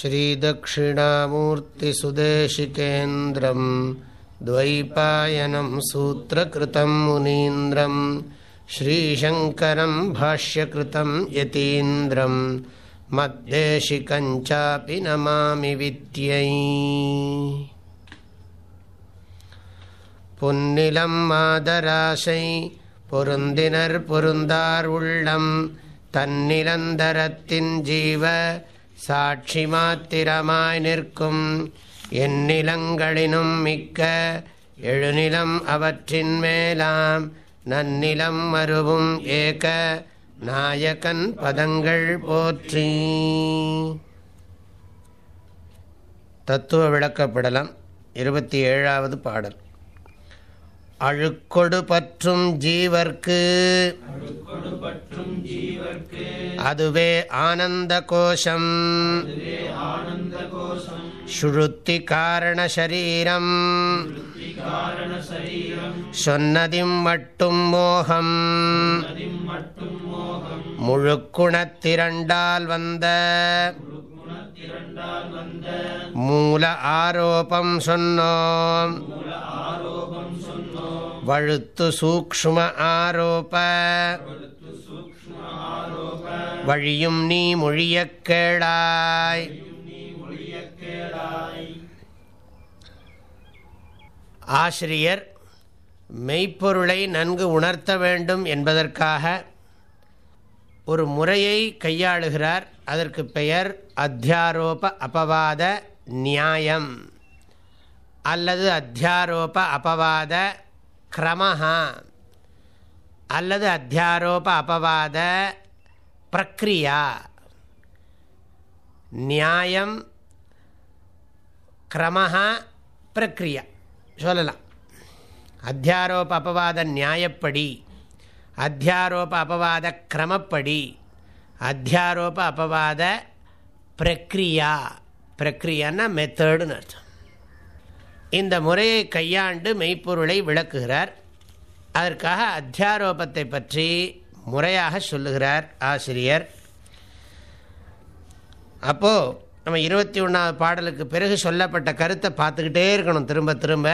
श्रीदक्षिणामूर्तिसुदेशिकेन्द्रम् द्वैपायनं सूत्रकृतं मुनीन्द्रम् श्रीशङ्करं भाष्यकृतं यतीन्द्रं मद्देशिकञ्चापि नमामि विद्यै। पुन्निलं मादराशै पुरुन्दिनर्पुरुन्दारुणं तन्निलन्धरतिञ्जीव சாட்சி மாத்திரமாய் நிற்கும் எந்நிலங்களினும் மிக்க எழுநிலம் அவற்றின் மேலாம் நன்னிலம் மறுவும் ஏக நாயகன் பதங்கள் போற்றி. தத்துவ விளக்கப்படலாம் இருபத்தி ஏழாவது பாடல். அழுக்கொடு பற்றும் ஜீவர்க்கு. அதுவே ஆனந்த கோஷம். சுழுத்தி காரண சரீரம். சொன்னதிம் மட்டும் மோகம். முழுக்குணத்திரண்டால் வந்த. மூல ஆரோபம் சொன்னோம். வழுத்து சூக்ஷ்ம ஆரோப. வழியும் நீ மொழிய கேளாய். ஆசிரியர் மெய்ப்பொருளை நன்கு உணர்த்த வேண்டும் என்பதற்காக ஒரு முறையை கையாளுகிறார். அதற்கு பெயர் அத்தியாரோப அபவாத நியாயம். அல்லது அத்தியாரோப அபவாத கிரமஹா அல்லது அத்தியாரோப அபவாத பிரக்ரியா. நியாயம் கிரமஹா பிரக்ரியா. சொல்லலாம். அத்தியாரோப அபவாத நியாயப்படி அத்தியாரோப அபவாத கிரமப்படி அத்தியாரோப அபவாத பிரக்ரியா. பிரக்ரியான்னா மெத்தடுன்னு அர்த்தம். இந்த முறையை கையாண்டு மெய்ப்பொருளை விளக்குகிறார். அதற்காக அத்தியாரோபத்தை பற்றி முறையாக சொல்லுகிறார் ஆசிரியர். அப்போது நம்ம இருபத்தி ஒன்றாவது பாடலுக்கு பிறகு சொல்லப்பட்ட கருத்தை பார்த்துக்கிட்டே இருக்கணும் திரும்ப திரும்ப.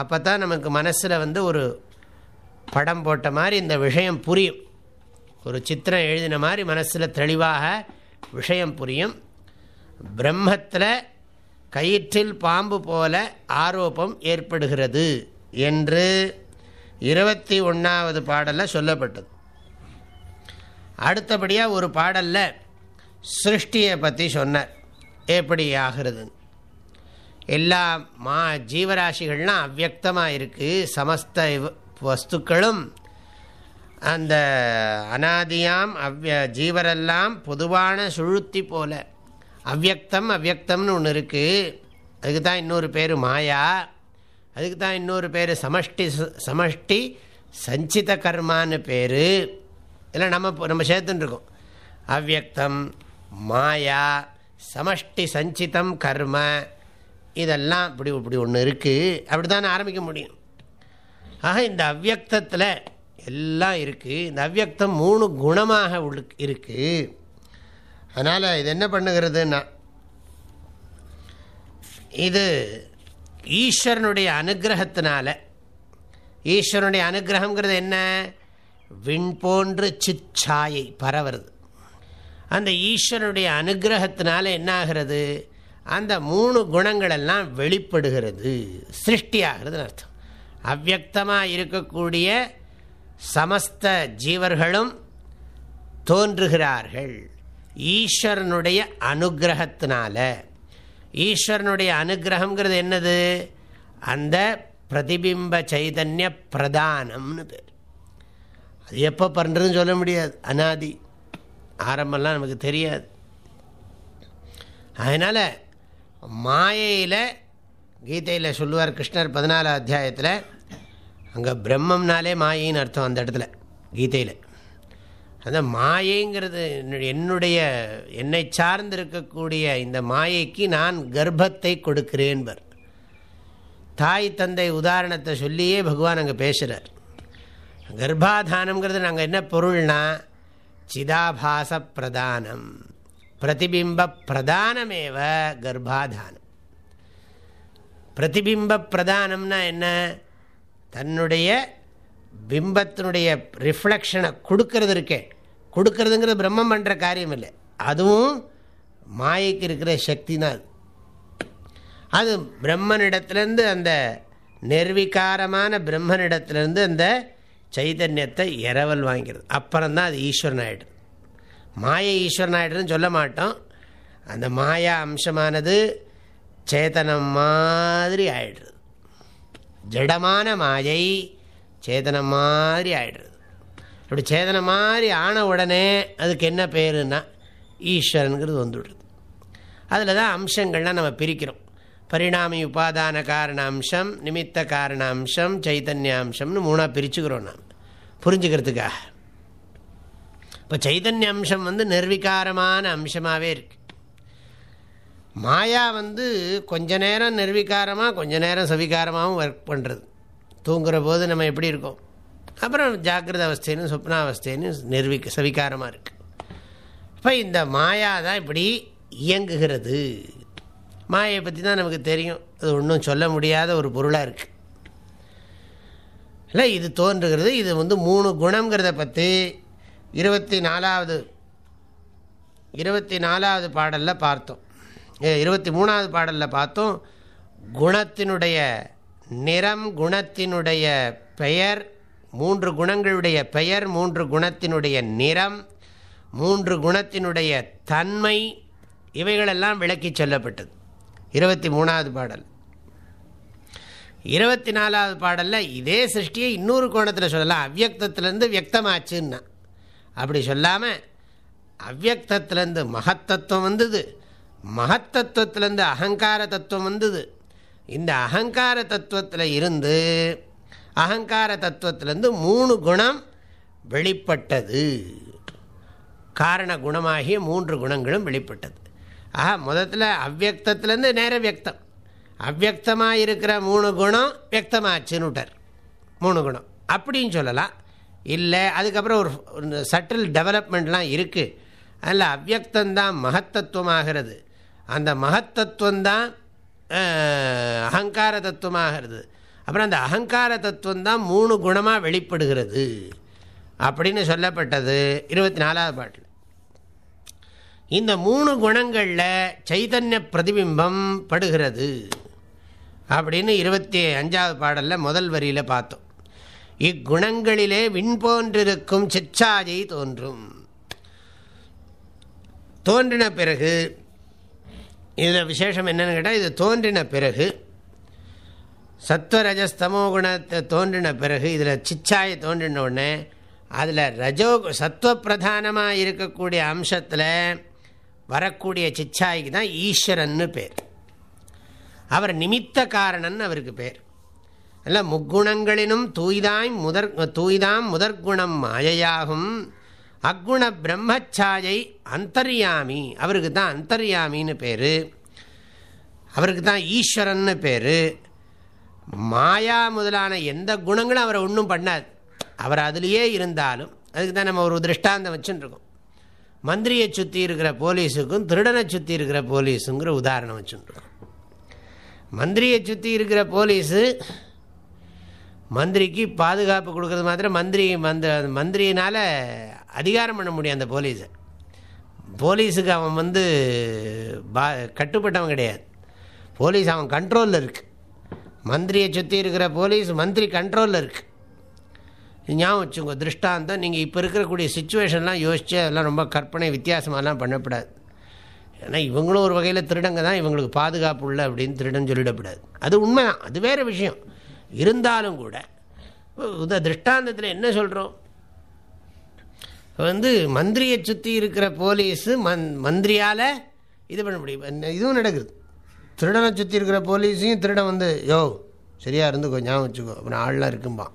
அப்போ தான் நமக்கு மனசில் வந்து ஒரு படம் போட்ட மாதிரி இந்த விஷயம் புரியும். ஒரு சித்திரம் எழுதின மாதிரி மனசில் தெளிவாக விஷயம் புரியும். பிரம்மத்தில் கயிற்றில் பாம்பு போல ஆரோப்பம் ஏற்படுகிறது என்று இருபத்தி ஒன்றாவது பாடலில் சொல்லப்பட்டது. அடுத்தபடியாக ஒரு பாடலில் சிருஷ்டியை பற்றி சொன்னார். எப்படி ஆகிறது எல்லா மா ஜீவராசிகள்லாம் அவ்வக்தமாக இருக்குது சமஸ்த வஸ்துக்களும் அந்த அனாதியாம் அவ்ய ஜீவரெல்லாம் பொதுவான சுழுத்தி போல அவ்வக்தம் அவ்வக்தம்னு ஒன்று இருக்குது அதுக்கு தான் இன்னொரு பேர் மாயா. அதுக்கு தான் இன்னொரு பேர் சமஷ்டி சமஷ்டி சஞ்சித கர்மான்னு பேர். இதெல்லாம் நம்ம நம்ம சேர்த்துட்டுருக்கோம். அவ்வக்தம் மாயா சமஷ்டி சஞ்சிதம் கர்ம இதெல்லாம் இப்படி இப்படி ஒன்று இருக்குது அப்படி தான் ஆரம்பிக்க முடியும். ஆக இந்த அவ்வக்தத்தில் எல்லாம் இருக்குது இந்த அவ்வக்தம் மூணு குணமாக இருக்குது அதனால் இது என்ன பண்ணுகிறதுன்னா இது ஈஸ்வரனுடைய அனுகிரகத்தினால ஈஸ்வரனுடைய அனுகிரகங்கிறது என்ன? விண் போன்று சிச்சாயை பரவுறது. அந்த ஈஸ்வரனுடைய அனுகிரகத்தினால என்ன ஆகிறது அந்த மூணு குணங்களெல்லாம் வெளிப்படுகிறது. சிருஷ்டியாகிறதுன்னு அர்த்தம். அவ்வக்தமாக இருக்கக்கூடிய சமஸ்த ஜீவர்களும் தோன்றுகிறார்கள். ஈஸ்வரனுடைய அனுகிரகத்தினால. ஈஸ்வரனுடைய அனுகிரகங்கிறது என்னது? அந்த பிரதிபிம்ப சைதன்ய பிரதானம்னு பேர். அது எப்போ பண்ணுறதுன்னு சொல்ல முடியாது. அனாதி. ஆரம்பம்லாம் நமக்கு தெரியாது. அதனால் மாயையில் கீதையில் சொல்லுவார் கிருஷ்ணர் பதினாலாம் அத்தியாயத்தில் அங்கே பிரம்மம்னாலே மாயின்னு அர்த்தம் அந்த இடத்துல கீதையில். அந்த மாயைங்கிறது என்னுடைய என்னை சார்ந்திருக்கக்கூடிய இந்த மாயைக்கு நான் கர்ப்பத்தை கொடுக்கிறேன்பர் தாய் தந்தை உதாரணத்தை சொல்லியே பகவான் அங்கே பேசுகிறார் கர்ப்பாதானங்கிறது நாங்கள் என்ன பொருள்னா சிதாபாச பிரதானம். பிரதிபிம்ப பிரதானமேவ கர்ப்பாதானம். பிரதிபிம்ப பிரதானம்னா என்ன? தன்னுடைய பிம்பத்தினுடைய ரிஃப்ளெக்ஷனை கொடுக்கறது இருக்கேன் கொடுக்கறதுங்கிறது பிரம்மம் பண்ணுற காரியம் இல்லை. அதுவும் மாயைக்கு இருக்கிற சக்தி தான் அது. அது பிரம்மனிடத்துலேருந்து அந்த நெர்விகாரமான பிரம்மனிடத்துலேருந்து அந்த சைதன்யத்தை இரவல் வாங்கிறது. அப்புறம்தான் அது ஈஸ்வரன் ஆகிடுது மாயை ஈஸ்வரன் ஆகிடுதுன்னு சொல்ல மாட்டோம். அந்த மாயா அம்சமானது சேதனம் மாதிரி ஆயிடுறது ஜடமான மாயை சேதனம் மாதிரி ஆயிடுறது. அப்படி சேதனம் மாதிரி ஆன உடனே அதுக்கு என்ன பேருன்னா ஈஸ்வரனுங்கிறது வந்துவிடுறது அதில் தான் அம்சங்கள்லாம் நம்ம பிரிக்கிறோம். பரிணாமி உபாதான காரண அம்சம் நிமித்த காரண அம்சம் சைத்தன்ய அம்சம்னு மூணாக பிரிச்சுக்கிறோம் நாம். புரிஞ்சுக்கிறதுக்காக. இப்போ சைதன்ய அம்சம் வந்து நிர்வீகாரமான அம்சமாகவே இருக்கு. மாயா வந்து கொஞ்ச நேரம் நிர்வீகாரமாக கொஞ்ச நேரம் சவிகாரமாகவும் ஒர்க் பண்ணுறது தூங்குற போது நம்ம எப்படி இருக்கோம்? அப்புறம் ஜாக்கிரத அவஸ்தைன்னு சொப்னாவஸ்தைன்னு நிர்விக சவிகாரமாக இருக்குது இப்போ இந்த மாயா தான் இப்படி இயங்குகிறது. மாயை பற்றி தான் நமக்கு தெரியும். அது ஒன்றும் சொல்ல முடியாத ஒரு பொருளாக இருக்குது இல்லை இது தோன்றுகிறது. இது வந்து மூணு குணங்கிறத பற்றி இருபத்தி நாலாவது இருபத்தி நாலாவது பாடலில் பார்த்தோம். இருபத்தி மூணாவது பாடலில் பார்த்தோம். குணத்தினுடைய நிறம் குணத்தினுடைய பெயர் மூன்று குணங்களுடைய பெயர் மூன்று குணத்தினுடைய நிறம் மூன்று குணத்தினுடைய தன்மை இவைகளெல்லாம் விளக்கி சொல்லப்பட்டது. இருபத்தி மூணாவது பாடல். இருபத்தி நாலாவது பாடலில் இதே சிருஷ்டியை இன்னொரு கோணத்தில் சொல்லலாம். அவ்வக்தத்திலேருந்து வியக்தமாச்சுன்னா. அப்படி சொல்லாமல் அவ்வக்தத்திலேருந்து மகத்தத்துவம் வந்தது. மகத்தத்துவத்திலேருந்து அகங்கார தத்துவம் வந்தது. இந்த அகங்கார தத்துவத்தில் இருந்து அகங்கார தத்துவத்திலேருந்து மூணு குணம் வெளிப்பட்டது. காரண குணமாகிய மூன்று குணங்களும் வெளிப்பட்டது. ஆஹா முதத்தில் அவ்வக்தத்துலேருந்து நேர வியக்தம். அவ்வக்தமாக இருக்கிற மூணு குணம் வியக்தமாச்சுன்னுட்டார். மூணு குணம். அப்படின்னு சொல்லலாம். இல்லை அதுக்கப்புறம் ஒரு சட்டில் டெவலப்மெண்ட்லாம் இருக்குது அதில் அவ்வக்தந்தான் மகத்தத்துவமாகிறது. அந்த மகத்தத்துவந்தான் அகங்கார தத்துவமாகிறது. அப்புறம் அந்த அகங்கார தத்துவம் தான் மூணு குணமாக வெளிப்படுகிறது. அப்படின்னு சொல்லப்பட்டது. இருபத்தி நாலாவது பாட்டில். இந்த மூணு குணங்களில் சைதன்ய பிரதிபிம்பம் படுகிறது. அப்படின்னு இருபத்தி அஞ்சாவது பாடலில் முதல் வரியில் பார்த்தோம். இக்குணங்களிலே விண்போன்றிருக்கும் சிச்சாஜை தோன்றும். தோன்றின பிறகு இதில் விசேஷம் என்னென்னு கேட்டால் இது தோன்றின பிறகு சத்வரஜஸ்தமோ குணத்தை தோன்றின பிறகு இதில் சிச்சாயை தோன்றின உடனே அதில் ரஜோ சத்வப்பிரதானமாக இருக்கக்கூடிய அம்சத்தில் வரக்கூடிய சிச்சாய்க்கு தான் ஈஸ்வரன்னு பேர். அவர் நிமித்த காரணன் அவருக்கு பேர். அல்ல முக்குணங்களினும் தூய்தாய் முதற் தூய்தாம் முதற்குணம் மாயையாகும். அக்குண பிரம்மச்சாயை அந்தர்யாமி. அவருக்கு தான் அந்தர்யாமின்னு பேர். அவருக்கு தான் ஈஸ்வரன்னு பேர். மாயா முதலான எந்த குணங்களும் அவரை ஒன்றும் பண்ணாது. அவர் அதுலேயே இருந்தாலும் அதுக்கு தான் நம்ம ஒரு திருஷ்டாந்தம் வச்சுருக்கோம். மந்திரியை சுற்றி இருக்கிற போலீஸுக்கும் திருடனை சுற்றி இருக்கிற போலீஸுங்கிற உதாரணம் வச்சுருக்கோம். மந்திரியை சுற்றி இருக்கிற போலீஸு மந்திரிக்கு பாதுகாப்பு கொடுக்குறது மாத்திரம் மந்திரி மந்த மந்திரியினால் அதிகாரம் பண்ண முடியும் அந்த போலீஸை. போலீஸுக்கு அவன் வந்து பா கட்டுப்பட்டவன் கிடையாது. போலீஸ் அவன் கண்ட்ரோலில் இருக்குது மந்திரியை சுற்றி இருக்கிற போலீஸ் மந்திரி கண்ட்ரோலில் இருக்குது ஞாபகம் வச்சுங்க திருஷ்டாந்தம் நீங்கள் இப்போ இருக்கக்கூடிய சுச்சுவேஷன்லாம் யோசித்து அதெல்லாம் ரொம்ப கற்பனை வித்தியாசமாகலாம் பண்ணக்கூடாது ஏன்னா இவங்களும் ஒரு வகையில் திருடங்க தான் இவங்களுக்கு பாதுகாப்பு உள்ள அப்படின்னு திருடன் சொல்லிடக்கூடாது அது உண்மை தான் அது வேறு விஷயம். இருந்தாலும் கூட இந்த திருஷ்டாந்தத்தில் என்ன சொல்கிறோம் வந்து மந்திரியை சுற்றி இருக்கிற போலீஸு மந் மந்திரியால் இது பண்ண முடியும். இதுவும் நடக்குது. திருடனை சுற்றி இருக்கிற போலீஸையும் திருடன் வந்து யோ சரியாக இருந்துக்கோ ஞாபகம் வச்சுக்கோ அப்புறம் ஆள்லாம் இருக்கும்பான்.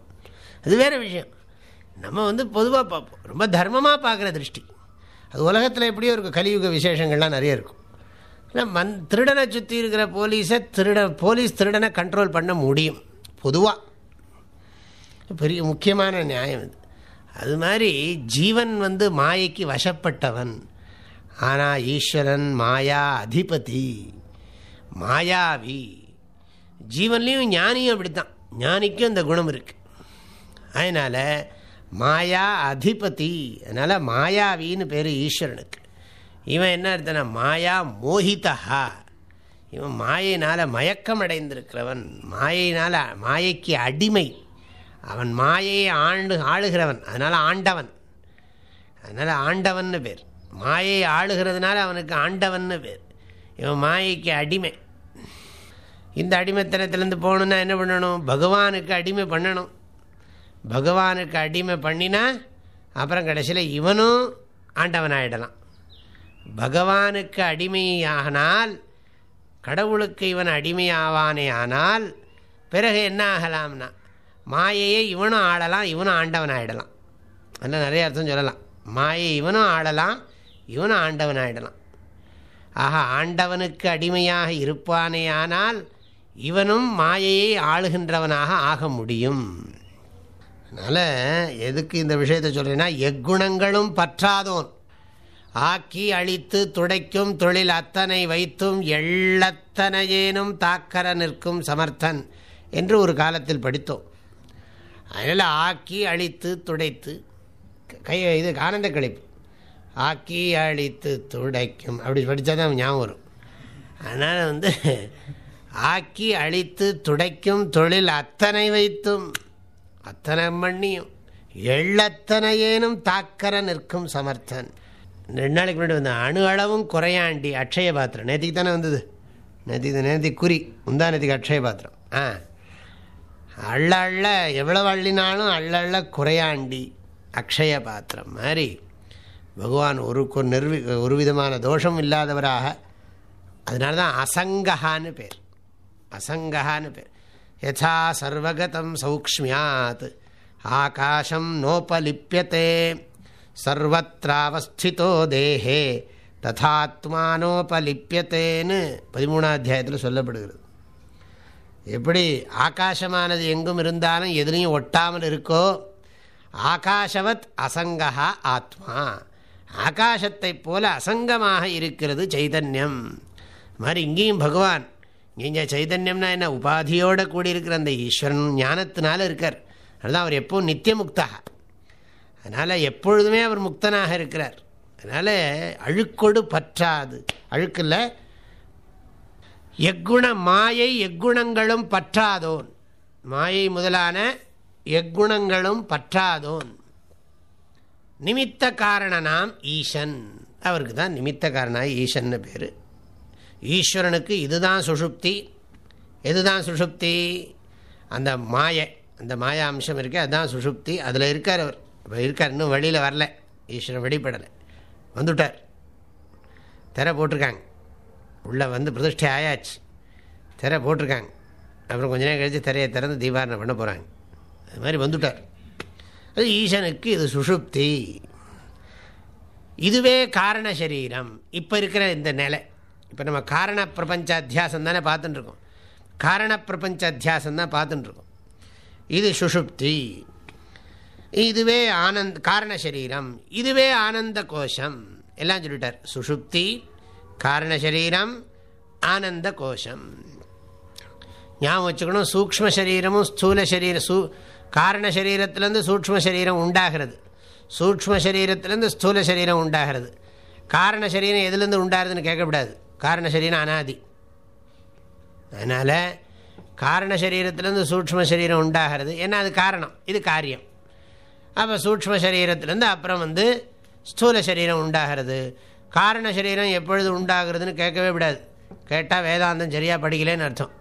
அது வேறு விஷயம். நம்ம வந்து பொதுவாக பார்ப்போம். ரொம்ப தர்மமாக பார்க்குற திருஷ்டி. அது உலகத்தில் எப்படியோ இருக்கும் கலியுக விசேஷங்கள்லாம் நிறைய இருக்கும். ஆனால் மந் திருடனை சுற்றி இருக்கிற போலீஸை திருட போலீஸ் திருடனை கண்ட்ரோல் பண்ண முடியும். பொதுவாக பெரிய முக்கியமான நியாயம் இது. அது மாதிரி ஜீவன் வந்து மாயைக்கு வசப்பட்டவன். ஆனால் ஈஸ்வரன் மாயா அதிபதி. மாயாவி. ஜீவன்லேயும் ஞானியும் அப்படித்தான். ஞானிக்கும் இந்த குணம் இருக்குது அதனால் மாயா அதிபதி. அதனால் மாயாவின்னு பேர் ஈஸ்வரனுக்கு. இவன் என்ன அர்த்தனா மாயா மோகிதா இவன் மாயினால் மயக்கம் அடைந்திருக்கிறவன் மாயினால் மாயைக்கு அடிமை. அவன் மாயையை ஆண்டு ஆளுகிறவன். அதனால் ஆண்டவன். அதனால் ஆண்டவன்னு பேர். மாயை ஆளுகிறதுனால அவனுக்கு ஆண்டவன்னு பேர். இவன் மாயைக்கு அடிமை. இந்த அடிமைத்தனத்திலேருந்து போகணுன்னா என்ன பண்ணணும்? பகவானுக்கு அடிமை பண்ணணும். பகவானுக்கு அடிமை பண்ணினா அப்புறம் கடைசியில் இவனும் ஆண்டவனாயிடலாம். பகவானுக்கு அடிமையாகனால் கடவுளுக்கு இவன் அடிமையாவானே ஆனால் பிறகு என்ன ஆகலாம்னா மாயையை இவனும் ஆடலாம் இவனும் ஆண்டவன் ஆகிடலாம் அதில் நிறைய அர்த்தம் சொல்லலாம். மாயை இவனும் ஆடலாம் இவனும் ஆண்டவன் ஆகிடலாம் ஆக ஆண்டவனுக்கு அடிமையாக இருப்பானே ஆனால் இவனும் மாயையை ஆளுகின்றவனாக ஆக முடியும். அதனால் எதுக்கு இந்த விஷயத்தை சொல்கிறேன்னா எக்குணங்களும் பற்றாதோன். ஆக்கி அழித்து துடைக்கும் தொழில் அத்தனை வைத்தும் எள்ளத்தனையேனும் தாக்கர நிற்கும் சமர்த்தன் என்று ஒரு காலத்தில் படித்தோம். அதனால் ஆக்கி அழித்து துடைத்து கை இது ஆனந்த கழிப்பு. ஆக்கி அழித்து துடைக்கும் அப்படி படித்தா தான் ஞாபகம் வரும். அதனால் வந்து ஆக்கி அழித்து துடைக்கும் தொழில் அத்தனை வைத்தும் அத்தனை மண்ணியும் எள்ளத்தனையேனும் தாக்கர நிற்கும் சமர்த்தன். ரெண்டு நாளைக்கு முன்னாடி வந்தேன் அணு அளவும் குறையாண்டி அக்ஷய பாத்திரம். நேற்றுக்கு தானே வந்தது? நேற்றுக்கு நேற்று குறி. முந்தா நேற்றுக்கு அக்ஷய பாத்திரம். ஆ. அள்ள அள்ள எவ்வளோ அள்ளினாலும் அள்ளள்ள குறையாண்டி அக்ஷய பாத்திரம் மாதிரி. பகவான் ஒரு நிர்வி ஒரு விதமான தோஷம் இல்லாதவராக. அதனால தான் அசங்கஹான்னு பேர். அசங்கஹான்னு பேர். யசா சர்வகதம் சௌக்மியாத் ஆகாஷம் நோபலிப்பியத்தே சர்வத்திராவஸ்திதோ தேஹே. ததாத்மானோபலிப்பியத்தேன்னு பதிமூணாம் அத்தியாயத்தில் சொல்லப்படுகிறது. எப்படி ஆகாசமானது எங்கும் இருந்தாலும் எதுலேயும் ஒட்டாமல் இருக்கோ ஆகாஷவத் அசங்கா ஆத்மா. ஆகாசத்தைப் போல அசங்கமாக இருக்கிறது சைதன்யம். மாதிரி இங்கேயும் பகவான் இங்கே சைதன்யம்னா என்ன? உபாதியோடு கூடியிருக்கிற அந்த ஈஸ்வரன் ஞானத்தினால இருக்கார். அதுதான் அவர் எப்பவும் நித்தியமுக்தாக அதனால் எப்பொழுதுமே அவர் முக்தனாக இருக்கிறார். அதனால் அழுக்கொடு பற்றாது. அழுக்கில் எக்குண மாயை எக்குணங்களும் பற்றாதோன். மாயை முதலான எக்குணங்களும் பற்றாதோன். நிமித்த காரணனாம் ஈசன். அவருக்கு தான் நிமித்த காரணாய் ஈசன்னு பேர். ஈஸ்வரனுக்கு இதுதான் சுஷுப்தி எதுதான் சுஷுப்தி அந்த மாயை. அந்த மாயா அம்சம் இருக்கு அதுதான் சுஷுப்தி அதில் இருக்கார் அவர். இப்போ இருக்கார். இன்னும் வெளியில் வரல. ஈஸ்வரன் வெளிப்படலை. வந்துவிட்டார் திரை போட்டிருக்காங்க. உள்ளே வந்து பிரதிஷ்டை ஆயாச்சு. திரை போட்டிருக்காங்க. அப்புறம் கொஞ்ச நேரம் கழித்து திரையை திறந்து தீபாரணை பண்ண போகிறாங்க அது மாதிரி வந்துட்டார். அது ஈசனுக்கு இது சுஷுப்தி இதுவே காரண சரீரம். இப்போ இருக்கிற இந்த நிலை. இப்போ நம்ம காரண பிரபஞ்ச அத்தியாசம் தானே பார்த்துட்டுருக்கோம் காரண பிரபஞ்ச அத்தியாசம் தான் பார்த்துட்டுருக்கோம் இது சுஷுப்தி இதுவே ஆனந்த் காரண சரீரம் இதுவே ஆனந்த கோஷம் எல்லாம் சொல்லிட்டார். சுஷுப்தி காரண சரீரம் ஆனந்த கோஷம் ஞாபகம் வச்சுக்கணும் சூக்ம சரீரமும் ஸ்தூல சரீரம் சூ காரண சரீரத்திலேருந்து சூக்ம சரீரம் உண்டாகிறது. சூக்ம சரீரத்திலேருந்து ஸ்தூல சரீரம் உண்டாகிறது. காரண சரீரம் எதுலேருந்து உண்டாகிறதுன்னு கேட்கக்கூடாது. காரண சரீரம் அனாதி. அதனால் காரண சரீரத்திலேருந்து சூக்ம சரீரம் உண்டாகிறது. ஏன்னா அது காரணம்? இது காரியம். அப்போ சூக்ம சரீரத்திலேருந்து அப்புறம் வந்து ஸ்தூல சரீரம் உண்டாகிறது. காரண சரீரம் எப்பொழுது உண்டாகிறதுன்னு கேட்கவே விடாது. கேட்டால் வேதாந்தம் சரியாக படிக்கலேன்னு அர்த்தம்.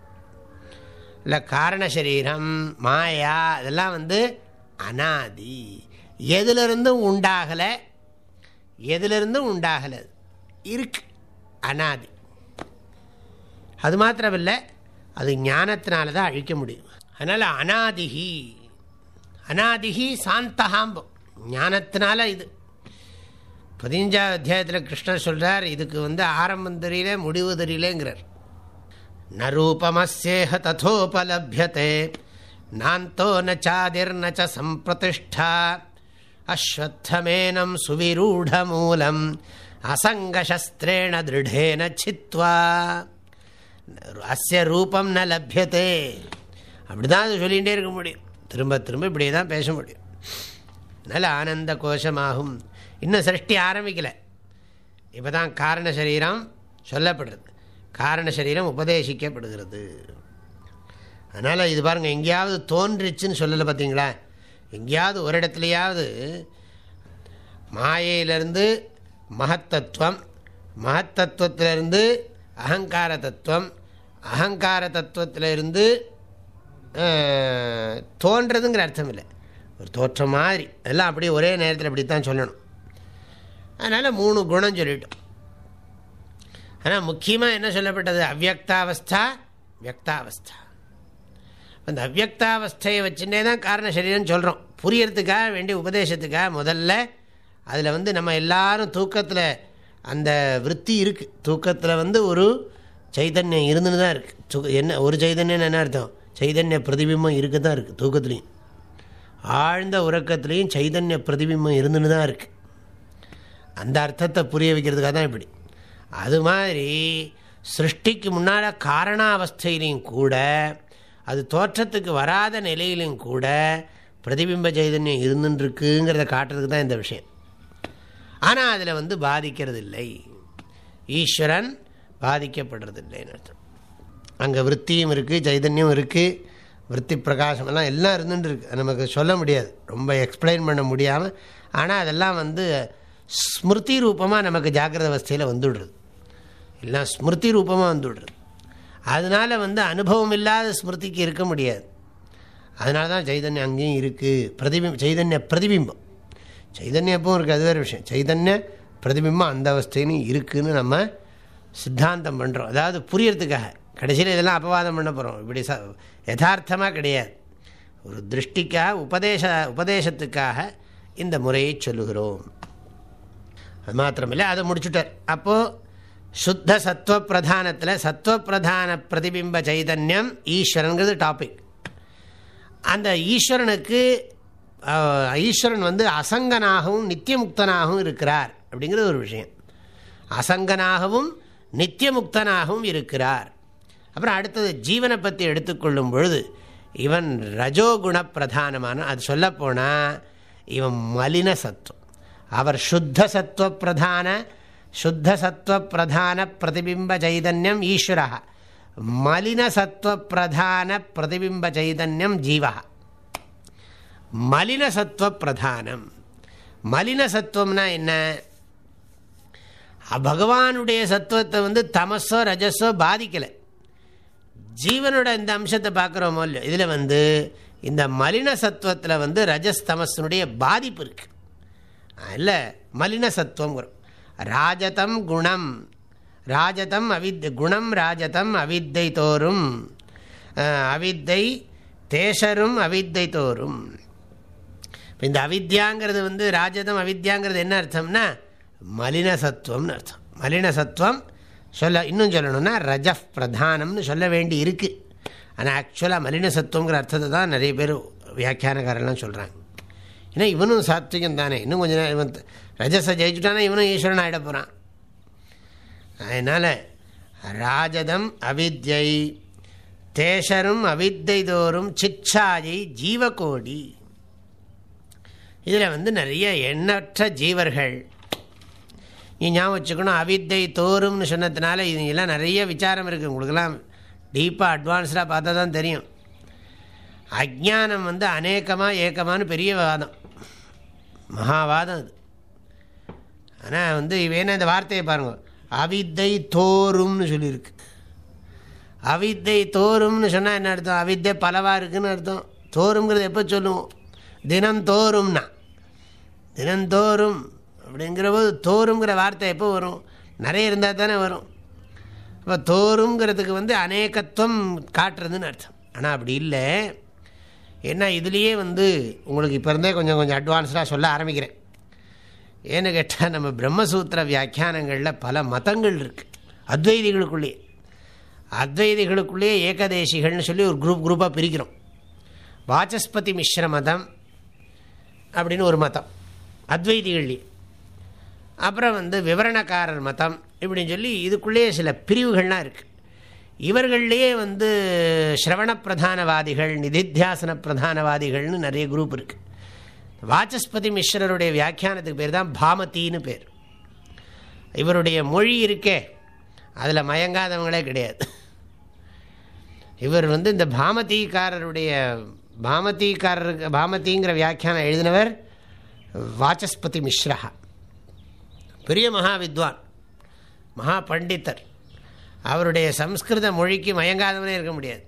இல்லை காரண சரீரம் மாயா இதெல்லாம் வந்து அனாதி. எதுலேருந்தும் உண்டாகலை. எதுலேருந்தும் உண்டாகலை. இருக்கு அனாதி. அது மாத்திரமில்லை அது ஞானத்தினால தான் அழிக்க முடியும். அதனால் அனாதிகி அனாதிகி சாந்தகாம்பம் ஞானத்தினால இது. பதினஞ்சாவது அத்தியாயத்தில் கிருஷ்ணர் சொல்கிறார் இதுக்கு வந்து ஆரம்பம் தெரியல முடிவு தெரியலேங்கிறார். ந ரூபமஸ்யேஹ ததோபலபியத்தை நாந்தோ நச்சாதிர் நச்ச சம்பிரதிஷ்டா அஸ்வத்தமேனம் சுவிரூடமூலம். அசங்கசஸ்திரேண திருடேன சித்வா. அஸ்ய ரூபம் ந லபியத்தே அப்படி தான் அது சொல்லிகிட்டே இருக்க முடியும். திரும்ப திரும்ப இப்படியே தான் பேச முடியும். நல்ல ஆனந்த கோஷமாகும். இன்னும் சிருஷ்டி ஆரம்பிக்கலை. இப்போ தான் காரண சரீரம் சொல்லப்படுறது. காரண சரீரம் உபதேசிக்கப்படுகிறது. அதனால் இது பாருங்கள் எங்கேயாவது தோன்றுச்சுன்னு சொல்லலை பார்த்தீங்களா எங்கேயாவது ஒரு இடத்துலையாவது மாயையிலிருந்து மகத்தத்துவம் மகத்தத்துவத்திலிருந்து அகங்கார தத்துவம் அகங்கார தத்துவத்திலிருந்து தோன்றதுங்கிற அர்த்தம் இல்லை. ஒரு தோற்றம் மாதிரி. எல்லாம் அப்படியே ஒரே நேரத்தில் அப்படி தான் சொல்லணும். அதனால் மூணு குணம் சொல்லிட்டோம். ஆனால் முக்கியமாக என்ன சொல்லப்பட்டது? அவ்வக்தாவஸ்தா வியக்தாவஸ்தா. அந்த அவ்வக்தாவஸ்தையை வச்சுட்டே தான் காரண சரீரம் சொல்கிறோம் புரியறதுக்காக வேண்டிய உபதேசத்துக்காக முதல்ல அதில் வந்து நம்ம எல்லாரும் தூக்கத்தில் அந்த விற்பி இருக்குது தூக்கத்தில் வந்து ஒரு சைதன்யம் இருந்துன்னு தான் இருக்குது என்ன ஒரு சைதன்யம் என்ன அர்த்தம்? சைதன்ய பிரதிபிம்பம் இருக்க தான் இருக்குது தூக்கத்துலேயும். ஆழ்ந்த உறக்கத்துலேயும் சைதன்ய பிரதிபிம்பம் இருந்துன்னு தான் இருக்குது அந்த அர்த்தத்தை புரிய வைக்கிறதுக்காக தான் இப்படி. அது மாதிரி சிருஷ்டிக்கு முன்னால் காரணாவஸ்தையிலையும் கூட அது தோற்றத்துக்கு வராத நிலையிலும் கூட பிரதிபிம்ப சைதன்யம் இருந்துருக்குங்கிறத காட்டுறதுக்கு தான் இந்த விஷயம். ஆனால் அதில் வந்து பாதிக்கிறது இல்லை ஈஸ்வரன் பாதிக்கப்படுறதில்லைன்னு அர்த்தம். அங்கே விற்த்தியும் இருக்குது சைதன்யம் இருக்குது விற்பி பிரகாசம் எல்லாம் இருந்துட்டு இருக்குது நமக்கு சொல்ல முடியாது. ரொம்ப எக்ஸ்பிளைன் பண்ண முடியாமல் ஆனால் அதெல்லாம் வந்து ஸ்மிருதி ரூபமாக நமக்கு ஜாக்கிரத அவஸ்தையில் வந்துவிடுறது எல்லாம் ஸ்மிருதி ரூபமாக வந்துவிடுறது அதனால் வந்து அனுபவம் இல்லாத ஸ்மிருதிக்கு இருக்க முடியாது. அதனால தான் சைதன்யம் அங்கேயும் இருக்குது பிரதிபிம் சைதன்ய பிரதிபிம்பம். சைதன்யம் எப்பவும் இருக்குது அது வேறு விஷயம். சைதன்ய பிரதிபிம்பம் அந்த அவஸ்தையிலும் இருக்குதுன்னு நம்ம சித்தாந்தம் பண்ணுறோம் அதாவது புரியறதுக்காக. கடைசியில் இதெல்லாம் அபவாதம் பண்ண போகிறோம் இப்படி ச யதார்த்தமாக கிடையாது. ஒரு திருஷ்டிக்காக உபதேச உபதேசத்துக்காக இந்த முறையை சொல்லுகிறோம். அது மாத்திரமில்லை அதை முடிச்சுட்டார். அப்போது சுத்த சத்துவ பிரதானத்தில் சத்துவ பிரதான பிரதிபிம்ப சைதன்யம் ஈஸ்வரனுங்கிறது டாபிக் அந்த ஈஸ்வரனுக்கு ஈஸ்வரன் வந்து அசங்கனாகவும் நித்தியமுக்தனாகவும் இருக்கிறார் அப்படிங்கிறது ஒரு விஷயம். அசங்கனாகவும் நித்தியமுக்தனாகவும் இருக்கிறார். அப்புறம் அடுத்தது ஜீவனை பற்றி எடுத்துக்கொள்ளும் பொழுது இவன் ரஜோகுண பிரதானமான அது சொல்லப்போனால் இவன் மலின சத்துவம். அவர் சுத்த சத்துவ பிரதான சுத்த சத்துவ பிரதான பிரதிபிம்ப சைதன்யம் ஈஸ்வரா. மலின சத்துவ பிரதான பிரதிபிம்ப சைதன்யம் ஜீவா. மலின சத்துவ பிரதானம் மலின சத்துவம்னா என்ன? பகவானுடைய சத்துவத்தை வந்து தமசோ ரஜஸோ பாதிக்கலை. ஜீவனோட இந்த அம்சத்தை பார்க்குறோமோ இல்லையோ இதில் வந்து இந்த மலின சத்துவத்தில் வந்து ரஜஸ்தமஸனுடைய பாதிப்பு இருக்குது இல்லை மலின சத்துவம் ராஜதம் குணம். ராஜதம் அவித் குணம் ராஜதம் அவித்தை தோறும். அவித்தை தேசரும் அவித்தை தோறும். இந்த அவித்யாங்கிறது வந்து ராஜதம் அவித்யாங்கிறது என்ன அர்த்தம்னா மலின சத்துவம்னு அர்த்தம். மலின சத்துவம் சொல்ல இன்னும் சொல்லணும்னா ரஜ பிரதானம்னு சொல்ல வேண்டி இருக்குது ஆனால் ஆக்சுவலாக மலின சத்துவங்கிற அர்த்தத்தை தான் நிறைய பேர் வியாக்கியானக்காரெல்லாம் சொல்கிறாங்க ஏன்னா இவனும் சாத்விகம் தானே. இன்னும் கொஞ்சம் நேரம் இவன் ரஜஸை ஜெயிச்சுட்டானா இவனும் ஈஸ்வரன் ஆகிட போகிறான் அதனால் ராஜதம் அவித்யை தேசரும் அவித்தை தோறும் சிச்சாயை ஜீவகோடி. இதில் வந்து நிறைய எண்ணற்ற ஜீவர்கள் நீ ஞாபகம் வச்சுக்கணும் அவித்தை தோறும்னு சொன்னதுனால இதெல்லாம் நிறைய விசாரம் இருக்குது உங்களுக்கெல்லாம் டீப்பாக அட்வான்ஸ்டாக பார்த்தா தான் தெரியும். அஜானம் வந்து அநேகமாக ஏக்கமானு பெரிய வாதம். மகாவாதம் அது. ஆனால் வந்து வேணா இந்த வார்த்தையை பாருங்கள் அவித்தை தோறும்னு சொல்லியிருக்கு. அவித்தை தோறும்னு சொன்னால் என்ன அர்த்தம்? அவித்தை பலவாக இருக்குதுன்னு அர்த்தம். தோறுங்கிறது எப்போ சொல்லுவோம்? தினந்தோறும்னா. தினந்தோறும் அப்படிங்கிறபோது தோறுங்கிற வார்த்தை எப்போ வரும்? நிறைய இருந்தால் தானே வரும். அப்போ தோறுங்கிறதுக்கு வந்து அநேகத்துவம் காட்டுறதுன்னு அர்த்தம். ஆனால் அப்படி இல்லை. ஏன்னா இதுலேயே வந்து உங்களுக்கு இப்போ இருந்தே கொஞ்சம் கொஞ்சம் அட்வான்ஸ்டாக சொல்ல ஆரம்பிக்கிறேன். ஏன்னு கேட்டால் நம்ம பிரம்மசூத்திர வியாக்கியானங்களில் பல மதங்கள் இருக்குது அத்வைதிகளுக்குள்ளேயே அத்வைதிகளுக்குள்ளேயே ஏகதேசிகள்னு சொல்லி ஒரு குரூப் குரூப்பாக பிரிக்கிறோம். வாச்சஸ்பதி மிஸ்ர மதம் அப்படின்னு ஒரு மதம். அத்வைதிகள்லேயே. அப்புறம் வந்து விவரணக்காரர் மதம் இப்படின்னு சொல்லி இதுக்குள்ளேயே சில பிரிவுகள்லாம் இருக்குது இவர்கள்லேயே வந்து ஸ்ரவண பிரதானவாதிகள் நிதித்தியாசன பிரதானவாதிகள்னு நிறைய குரூப் இருக்குது வாச்சஸ்பதி மிஸ்ரருடைய வியாக்கியானத்துக்கு பேர் தான் பாமத்தின்னு பேர். இவருடைய மொழி இருக்கே அதில் மயங்காதவங்களே கிடையாது. இவர் வந்து இந்த பாமதிக்காரருடைய பாமதிக்காரருக்கு பாமதிங்கிற வியாக்கியானம் எழுதினவர் வாச்சஸ்பதி மிஸ்ரஹா. பெரிய மகா வித்வான் மகா பண்டித்தர். அவருடைய சம்ஸ்கிருத மொழிக்கு மயங்காதவனே இருக்க முடியாது.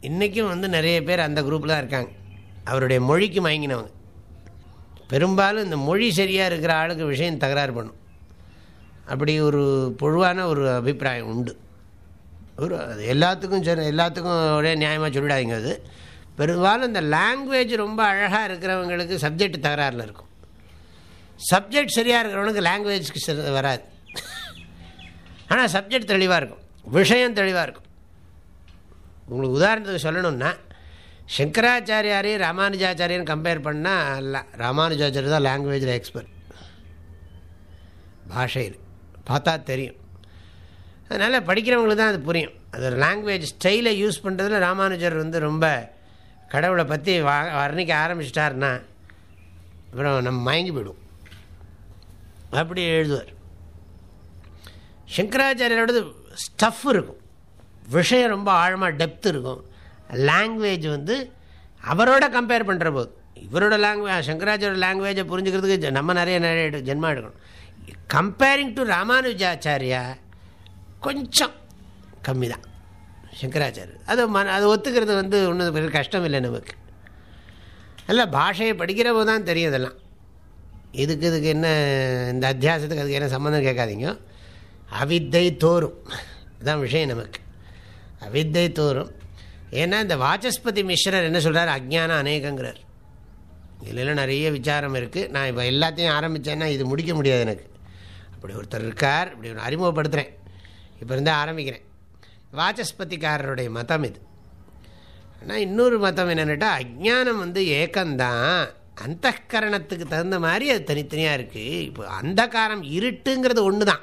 இன்றைக்கும் வந்து நிறைய பேர் அந்த குரூப்பில் தான் இருக்காங்க. அவருடைய மொழிக்கு மயங்கினவங்க. பெரும்பாலும் இந்த மொழி சரியாக இருக்கிற ஆளுக்கு விஷயம் தகராறு பண்ணும். அப்படி ஒரு பொழுவான ஒரு அபிப்பிராயம் உண்டு. ஒரு அது எல்லாத்துக்கும் சரி எல்லாத்துக்கும் ஒரே நியாயமாக சொல்லிடாதீங்க அது. பெரும்பாலும் இந்த லாங்குவேஜ் ரொம்ப அழகாக இருக்கிறவங்களுக்கு சப்ஜெக்ட் தகராறில் இருக்கும். சப்ஜெக்ட் சரியாக இருக்கிறவனுக்கு லாங்குவேஜ்க்கு சரி வராது. ஆனால் சப்ஜெக்ட் தெளிவாக இருக்கும். விஷயம் தெளிவாக இருக்கும். உங்களுக்கு உதாரணத்துக்கு சொல்லணும்னா சங்கராச்சாரியாரையும் ராமானுஜாச்சாரியரும் கம்பேர் பண்ணால் ராமானுஜாச்சாரியர் தான் லாங்குவேஜில் எக்ஸ்பர்ட் பாஷையில். பார்த்தா தெரியும். அதனால் படிக்கிறவங்களுக்கு தான் அது புரியும். அது ஒரு லாங்குவேஜ் ஸ்டைலை யூஸ் பண்ணுறதுல ராமானுஜர் வந்து ரொம்ப கடவுளை பற்றி வா வர்ணிக்க ஆரம்பிச்சிட்டாருன்னா அப்புறம் நம்ம மயங்கி போயிடும் அப்படி எழுதுவார். சங்கராச்சாரியோடது ஸ்டஃப் இருக்கும். விஷயம் ரொம்ப ஆழமாக டெப்த் இருக்கும். லாங்குவேஜ் வந்து அவரோட கம்பேர் பண்ணுற போது இவரோட லாங்குவேஜ் சங்கராச்சாரியோட லாங்குவேஜை புரிஞ்சுக்கிறதுக்கு நம்ம நிறைய நிறைய ஜென்மா எடுக்கணும். கம்பேரிங் டு ராமானுஜாச்சாரியா கொஞ்சம் கம்மி தான் சங்கராச்சாரியர். அது மன அது ஒத்துக்கிறது வந்து ஒன்றும் கஷ்டம் இல்லை நமக்கு. அல்ல பாஷையை படிக்கிற போது தான் தெரியும் இதெல்லாம் இதுக்கு இதுக்கு என்ன இந்த அத்தியாசத்துக்கு அதுக்கு என்ன சம்மந்தம் கேட்காதீங்க. அவித்தை தோறும். இதுதான் விஷயம் நமக்கு. அவித்தை தோறும். ஏன்னா இந்த வாச்சஸ்பதி மிஸ்ரர் என்ன சொல்கிறார் அஜ்ஞானம் அநேகங்கிறார். இதிலெல்லாம் நிறைய விசாரம் இருக்குது நான் இப்போ எல்லாத்தையும் ஆரம்பித்தேன்னா இது முடிக்க முடியாது எனக்கு. அப்படி ஒருத்தர் இருக்கார். இப்படி ஒன்று அறிமுகப்படுத்துகிறேன் இப்போ இருந்தால் ஆரம்பிக்கிறேன். வாச்சஸ்பதிக்காரருடைய மதம் இது. ஆனால் இன்னொரு மதம் என்னென்னுட்டால் அஜ்ஞானம் வந்து ஏக்கம்தான். அந்த கரணத்துக்கு தகுந்த மாதிரி அது தனித்தனியாக இருக்குது இப்போ அந்த காரம் இருட்டுங்கிறது ஒன்று தான்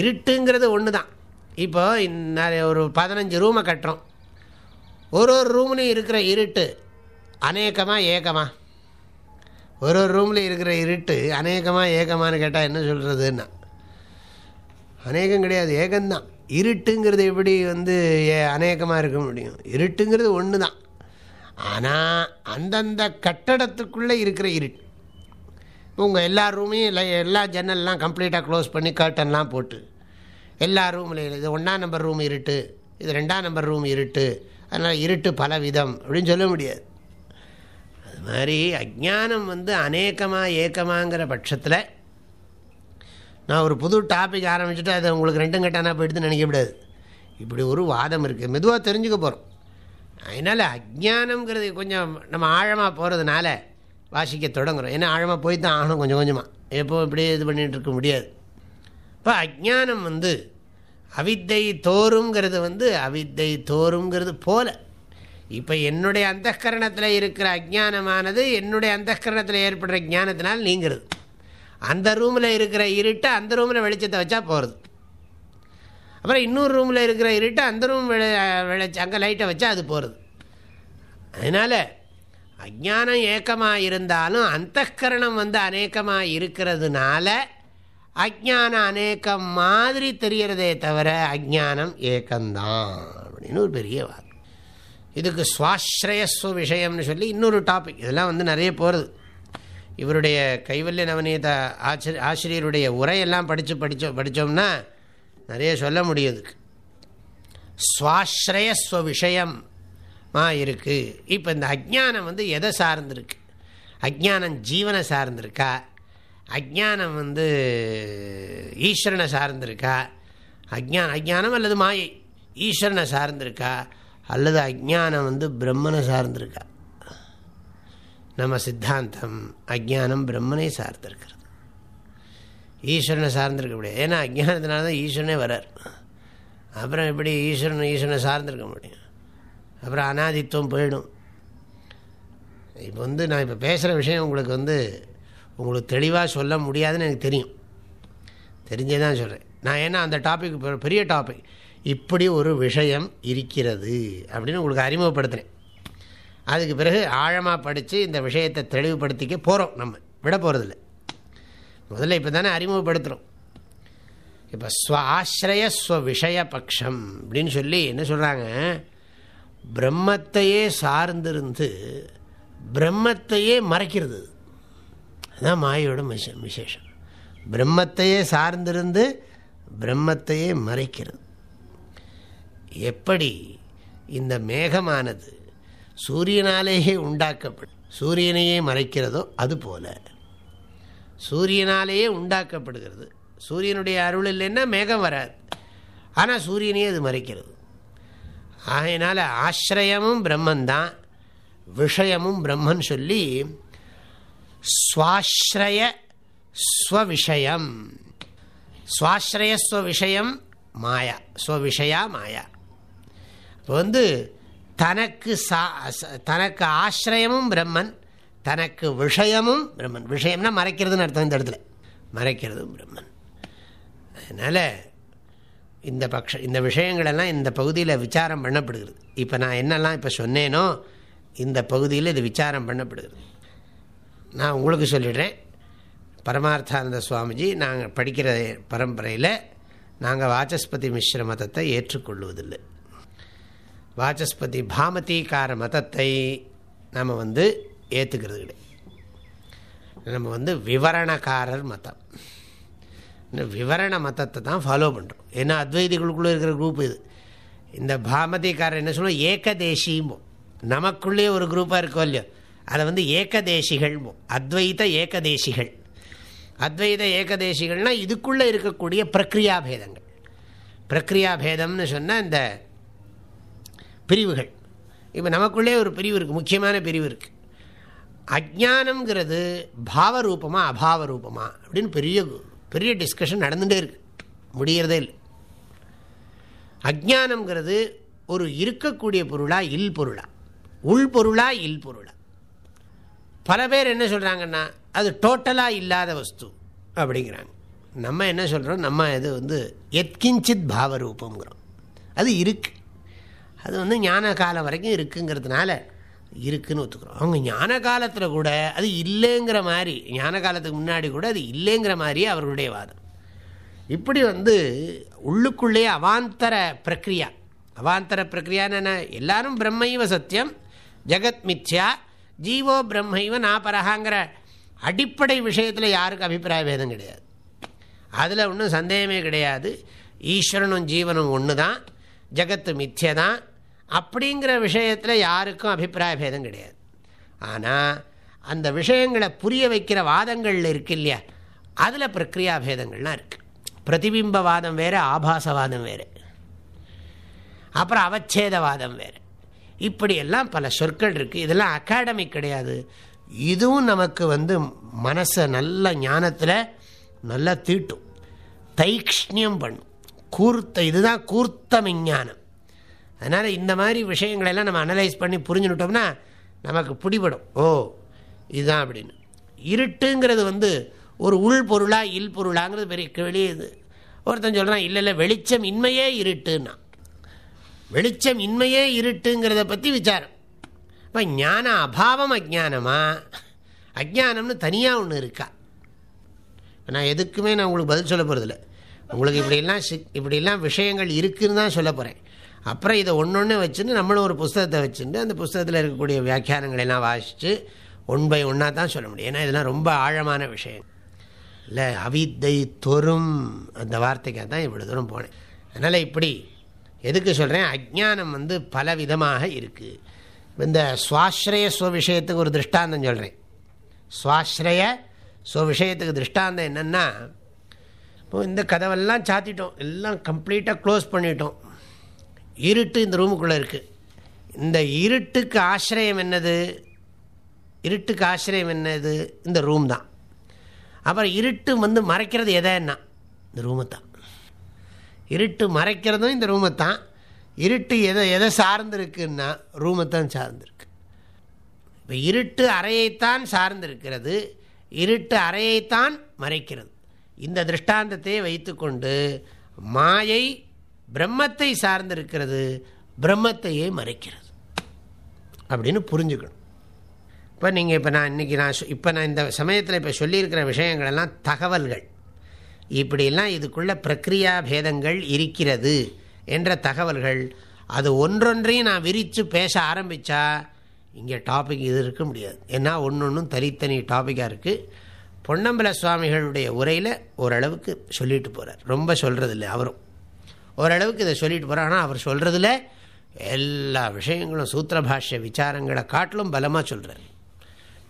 இருட்டுங்கிறது ஒன்று தான் இப்போ ஒரு பதினஞ்சு ரூமை கட்டுறோம். ஒரு ஒரு ரூம்லேயும் இருக்கிற இருட்டு அநேகமாக ஏகமாக ஒரு ஒரு ரூமில் இருக்கிற இருட்டு அநேகமாக ஏகமானு கேட்டால் என்ன சொல்கிறதுன்னா அநேகம் கிடையாது ஏகம்தான். இருட்டுங்கிறது எப்படி வந்து அநேகமாக இருக்க முடியும்? இருட்டுங்கிறது ஒன்று தான் ஆனால் அந்தந்த கட்டடத்துக்குள்ளே இருக்கிற இருட்டு. உங்கள் எல்லா ரூமையும் எல்லா ஜன்னல்லாம் கம்ப்ளீட்டாக க்ளோஸ் பண்ணி கர்ட்டன்லாம் போட்டு எல்லா ரூம்லையும் இது ஒன்றாம் நம்பர் ரூம் இருட்டு இது ரெண்டாம் நம்பர் ரூம் இருட்டு அதனால் இருட்டு பல விதம் அப்படின்னு சொல்ல முடியாது. அது மாதிரி அஜானம் வந்து அநேகமாக ஏக்கமாங்கிற பட்சத்தில் நான் ஒரு புது டாபிக் ஆரம்பிச்சுட்டு அதை உங்களுக்கு ரெண்டும் கட்டானா போயிடுதுன்னு நினைக்கக்கூடாது இப்படி ஒரு வாதம் இருக்குது மெதுவாக தெரிஞ்சுக்க போகிறோம் அதனால் அஜானங்கிறது கொஞ்சம் நம்ம ஆழமாக போகிறதுனால வாசிக்க தொடங்குறோம். ஏன்னா ஆழமாக போய் தான் ஆகணும் கொஞ்சம் கொஞ்சமாக எப்போ இப்படியே இது பண்ணிகிட்டு இருக்க முடியாது. இப்போ அஜானம் வந்து அவித்தை தோறுங்கிறது வந்து அவித்தை தோறுங்கிறது போல. இப்போ என்னுடைய அந்தகரணத்தில் இருக்கிற அஜானமானது என்னுடைய அந்தகரணத்தில் ஏற்படுற ஜானத்தினால் நீங்கிறது. அந்த ரூமில் இருக்கிற இருட்டை அந்த ரூமில் வெளிச்சத்தை வச்சா போகிறது அப்புறம் இன்னொரு ரூமில் இருக்கிற இருட்டு அந்த ரூம் விளை விளைச்சி அங்கே லைட்டை வச்சா அது போகிறது அதனால் அஜானம் ஏக்கமாக இருந்தாலும் அந்தக்கரணம் வந்து அநேக்கமாக இருக்கிறதுனால அஜானம் அநேக்கம் மாதிரி தெரிகிறதே தவிர அஜானம் ஏக்கம்தான் அப்படின்னு ஒரு பெரிய வாதம் இதுக்கு சுவாஸ்ரயஸ்வ விஷயம்னு சொல்லி இன்னொரு டாபிக் இதெல்லாம் வந்து நிறைய போகிறது இவருடைய கைவல்ய நவநீத ஆச்சரிய ஆசிரியருடைய உரையெல்லாம் படித்து படித்தோம் படித்தோம்னா நிறைய சொல்ல முடியுது சுவாஸ்ரயஸ்வ விஷயமாக இருக்குது இப்போ இந்த அஜானம் வந்து எதை சார்ந்திருக்கு? அஜானம் ஜீவனை சார்ந்திருக்கா? அஜானம் வந்து ஈஸ்வரனை சார்ந்திருக்கா? அஜான் அஜானம் அல்லது மாயை ஈஸ்வரனை சார்ந்திருக்கா? அல்லது அஜானம் வந்து பிரம்மனை சார்ந்திருக்கா? நம்ம சித்தாந்தம் அஜானம் பிரம்மனை சார்ந்திருக்கிறது. ஈஸ்வரனை சார்ந்திருக்க முடியாது. ஏன்னா அஜானத்தினால தான் ஈஸ்வரனே வரார். அப்புறம் எப்படி ஈஸ்வரன் ஈஸ்வரனை சார்ந்திருக்க முடியும்? அப்புறம் அனாதித்துவம் போயிடும். இப்போ வந்து நான் இப்போ பேசுகிற விஷயம் உங்களுக்கு வந்து உங்களுக்கு தெளிவாக சொல்ல முடியாதுன்னு எனக்கு தெரியும். தெரிஞ்சே தான் சொல்கிறேன். நான் ஏன்னா அந்த டாபிக் பெரிய டாபிக் இப்படி ஒரு விஷயம் இருக்கிறது அப்படின்னு உங்களுக்கு அறிமுகப்படுத்துகிறேன். அதுக்கு பிறகு ஆழமாக படித்து இந்த விஷயத்தை தெளிவுபடுத்திக்க போகிறோம் நம்ம. விட போகிறதில்ல முதல்ல இப்போ தானே அறிமுகப்படுத்துகிறோம் இப்போ ஸ்வ ஆசிரய ஸ்வ விஷய பக்ஷம் அப்படின்னு சொல்லி என்ன சொல்கிறாங்க பிரம்மத்தையே சார்ந்திருந்து பிரம்மத்தையே மறைக்கிறது. அதுதான் மாயோட விசேஷம். பிரம்மத்தையே சார்ந்திருந்து பிரம்மத்தையே மறைக்கிறது. எப்படி இந்த மேகமானது சூரியனாலேயே உண்டாக்கப்படும் சூரியனையே மறைக்கிறதோ அதுபோல சூரியனாலேயே உண்டாக்கப்படுகிறது. சூரியனுடைய அருள் இல்லைன்னா மேகம் வராது. ஆனால் சூரியனையே அது மறைக்கிறது. ஆகையினால ஆசிரயமும் பிரம்மந்தான் விஷயமும் பிரம்மன் சொல்லி சுவாஸ்ரய ஸ்வவிஷயம். சுவாஸ்ரயஸ்வ ஸ்வவிஷயம் மாயா. ஸ்வவிஷயா மாயா. இப்போ வந்து தனக்கு சா தனக்கு ஆசிரயமும் பிரம்மன். தனக்கு விஷயமும் பிரம்மன். விஷயம்னா மறைக்கிறதுன்னு அர்த்தம் இந்த இடத்துல. மறைக்கிறதும் பிரம்மன். அதனால் இந்த பக்ஷ இந்த விஷயங்களெல்லாம் இந்த பகுதியில் விசாரம் பண்ணப்படுகிறது. இப்போ நான் என்னெல்லாம் இப்போ சொன்னேனோ இந்த பகுதியில் இது விசாரம் பண்ணப்படுகிறது. நான் உங்களுக்கு சொல்லிடுறேன். பரமார்த்தானந்த சுவாமிஜி நாங்கள் படிக்கிற பரம்பரையில் நாங்கள் வாச்சஸ்பதி மிஸ்ர மதத்தை ஏற்றுக்கொள்வதில்லை. வாச்சஸ்பதி பாமதீகார மதத்தை நாம் வந்து ஏற்றுக்கிறது கிடையாது. நம்ம வந்து விவரணக்காரர் மதம் இந்த விவரண மதத்தை தான் ஃபாலோ பண்ணுறோம் ஏன்னா அத்வைதிகளுக்குள்ளே இருக்கிற குரூப் இது. இந்த பாமதிக்காரர் என்ன சொல்லுவோம் ஏகதேசியும்போம் நமக்குள்ளேயே ஒரு குரூப்பாக இருக்கோ இல்லையோ அதை வந்து ஏகதேசிகள் அத்வைத ஏகதேசிகள். அத்வைத ஏகதேசிகள்னால் இதுக்குள்ளே இருக்கக்கூடிய பிரக்ரியா பேதங்கள் பிரக்ரியா பேதம்னு சொன்னால் இந்த பிரிவுகள். இப்போ நமக்குள்ளே ஒரு பிரிவு இருக்குது முக்கியமான பிரிவு இருக்குது அஜானங்கிறது பாவரூபமா அபாவரூபமா அப்படின்னு பெரிய பெரிய டிஸ்கஷன் நடந்துகிட்டே இருக்கு. முடிகிறதே இல்லை. அஜானங்கிறது ஒரு இருக்கக்கூடிய பொருளா இல் பொருளா. உள் பொருளா இல் பொருளா. பல பேர் என்ன சொல்கிறாங்கன்னா அது டோட்டலாக இல்லாத வஸ்து அப்படிங்கிறாங்க. நம்ம என்ன சொல்கிறோம் நம்ம இது வந்து எத்கிஞ்சித் பாவரூபங்கிறோம் அது இருக்குது அது வந்து ஞான காலம் வரைக்கும் இருக்குங்கிறதுனால இருக்குன்னு ஒத்துக்கிறோம். அவங்க ஞான காலத்தில் கூட அது இல்லைங்கிற மாதிரி ஞான காலத்துக்கு முன்னாடி கூட அது இல்லைங்கிற மாதிரியே அவர்களுடைய வாதம். இப்படி வந்து உள்ளுக்குள்ளேயே அவாந்தர பிரக்ரியா. அவாந்தர பிரக்ரியான்னு என்ன? எல்லாரும் பிரம்மைவ சத்தியம் ஜெகத் மித்யா ஜீவோ பிரம்மைவ நாபரகாங்கிற அடிப்படை விஷயத்தில் யாருக்கு அபிப்பிராய பேதம் கிடையாது. அதில் ஒன்றும் சந்தேகமே கிடையாது. ஈஸ்வரனும் ஜீவனும் ஒன்று தான் ஜகத்து மித்ய தான் அப்படிங்கிற விஷயத்தில் யாருக்கும் அபிப்பிராய பேதம் கிடையாது. ஆனால் அந்த விஷயங்களை புரிய வைக்கிற வாதங்கள் இருக்கு இல்லையா? அதில் பிரக்ரியா பேதங்கள்லாம் இருக்குது பிரதிபிம்பவாதம் வேறு ஆபாசவாதம் வேறு. அப்புறம் அவச்சேதவாதம் வேறு. இப்படியெல்லாம் பல சொற்கள் இருக்குது இதெல்லாம் அகாடமிக் கிடையாது. இதுவும் நமக்கு வந்து மனசை நல்ல ஞானத்தில் நல்லா தீட்டும். தைக்ஷ்ணியம் பண்ணும். கூர்த்த இதுதான் கூர்த்த விஞ்ஞானம். அதனால் இந்த மாதிரி விஷயங்களெல்லாம் நம்ம அனலைஸ் பண்ணி புரிஞ்சுனுட்டோம்னா நமக்கு பிடிபடும். ஓ இதுதான் அப்படின்னு. இருட்டுங்கிறது வந்து ஒரு உள் பொருளா இல் பொருளாங்கிறது பெரிய வெளியே இது. ஒருத்தன் சொல்கிறான் இல்லை இல்லை வெளிச்சம் இன்மையே இருட்டுன்னா. வெளிச்சம் இன்மையே இருட்டுங்கிறத பற்றி விசாரம். இப்போ ஞான அபாவம் அஜானமா அஜானம்னு தனியாக ஒன்று இருக்கா? நான் எதுக்குமே நான் உங்களுக்கு பதில் சொல்ல போகிறதில்ல உங்களுக்கு இப்படிலாம் இப்படிலாம் விஷயங்கள் இருக்குதுன்னு தான் சொல்ல போகிறேன் அப்புறம் இதை ஒன்று ஒன்று வச்சுன்னு நம்மளும் ஒரு புஸ்தகத்தை வச்சுட்டு அந்த புஸ்தகத்தில் இருக்கக்கூடிய வியாக்கியானங்களெல்லாம் வாசித்து ஒன் பை ஒன்னாக தான் சொல்ல முடியும். ஏன்னா இதெல்லாம் ரொம்ப ஆழமான விஷயம். இல்லை அவித்தை தொரும் அந்த வார்த்தைக்காக தான் இவ்வளோ தூரம் போனேன். அதனால் இப்படி எதுக்கு சொல்கிறேன் அஜானம் வந்து பல விதமாக இருக்குது இந்த சுவாஸ்ரய ஸ்வ விஷயத்துக்கு ஒரு திருஷ்டாந்தம் சொல்கிறேன் சுவாஸ்ரய ஸ்வ விஷயத்துக்கு திருஷ்டாந்தம் என்னென்னா இப்போ இந்த கதவெல்லாம் சாத்திட்டோம். எல்லாம் கம்ப்ளீட்டாக க்ளோஸ் பண்ணிட்டோம். இருட்டு இந்த ரூமுக்குள்ளே இருக்குது இந்த இருட்டுக்கு ஆசிரியம் என்னது? இருட்டுக்கு ஆசிரியம் என்னது? இந்த ரூம் தான். அப்புறம் இருட்டு வந்து மறைக்கிறது எதை என்ன இந்த ரூமை தான். இருட்டு மறைக்கிறதும் இந்த ரூமை தான். இருட்டு எதை எதை சார்ந்திருக்குன்னா ரூமை தான் சார்ந்திருக்கு. இப்போ இருட்டு அறையைத்தான் சார்ந்திருக்கிறது. இருட்டு அறையைத்தான் மறைக்கிறது. இந்த திருஷ்டாந்தத்தை வைத்துக்கொண்டு மாயை பிரம்மத்தை சார்ந்திருக்கிறது பிரம்மத்தையே மறைக்கிறது. அப்படின்னு புரிஞ்சுக்கணும். இப்போ நீங்கள் இப்போ நான் இன்றைக்கி நான் இப்போ நான் இந்த சமயத்தில் இப்போ சொல்லியிருக்கிற விஷயங்களெல்லாம் தகவல்கள். இப்படிலாம் இதுக்குள்ள பிரக்ரியா பேதங்கள் இருக்கிறது என்ற தகவல்கள் அது ஒன்றொன்றையும் நான் விரித்து பேச ஆரம்பித்தா இங்கே டாபிக் இது இருக்க முடியாது. ஏன்னா ஒன்று ஒன்றும் தனித்தனி டாப்பிக்காக இருக்குது பொன்னம்பல சுவாமிகளுடைய உரையில் ஓரளவுக்கு சொல்லிட்டு போகிறார் ரொம்ப சொல்கிறது இல்லை அவரும். ஓரளவுக்கு இதை சொல்லிட்டு போகிறார் ஆனால் அவர் சொல்கிறதுல எல்லா விஷயங்களும் சூத்திரபாஷ்ய விசாரங்களை காட்டிலும் பலமாக சொல்கிறார்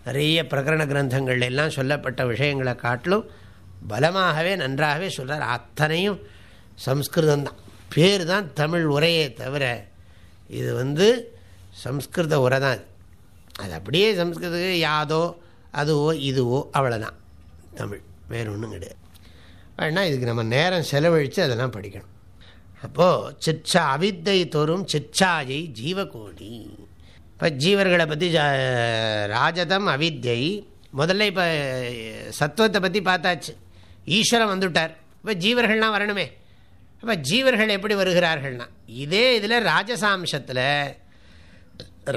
நிறைய பிரகரண கிரந்தங்கள் எல்லாம் சொல்லப்பட்ட விஷயங்களை காட்டிலும் பலமாகவே நன்றாகவே சொல்கிறார் அத்தனையும் சம்ஸ்கிருதம் தான். பேர் தான் தமிழ் உரையே தவிர இது வந்து சம்ஸ்கிருத உரை தான் அது. அது அப்படியே சம்ஸ்கிருத யாதோ அதுவோ இதுவோ அவ்வளோதான் தமிழ் வேறு ஒன்றும் கிடையாது. ஆனால் இதுக்கு நம்ம நேரம் செலவழித்து அதெல்லாம் படிக்கணும். அப்போது சிச்சா அவித்தை தோறும் சிச்சாயை ஜீவகோடி. இப்போ ஜீவர்களை பற்றி ராஜதம் அவித்யை முதல்ல இப்போ சத்துவத்தை பற்றி பார்த்தாச்சு. ஈஸ்வரன் வந்துவிட்டார் இப்போ ஜீவர்கள்லாம் வரணுமே. அப்போ ஜீவர்கள் எப்படி வருகிறார்கள்னா இதே இதில் ராஜசாம்சத்தில்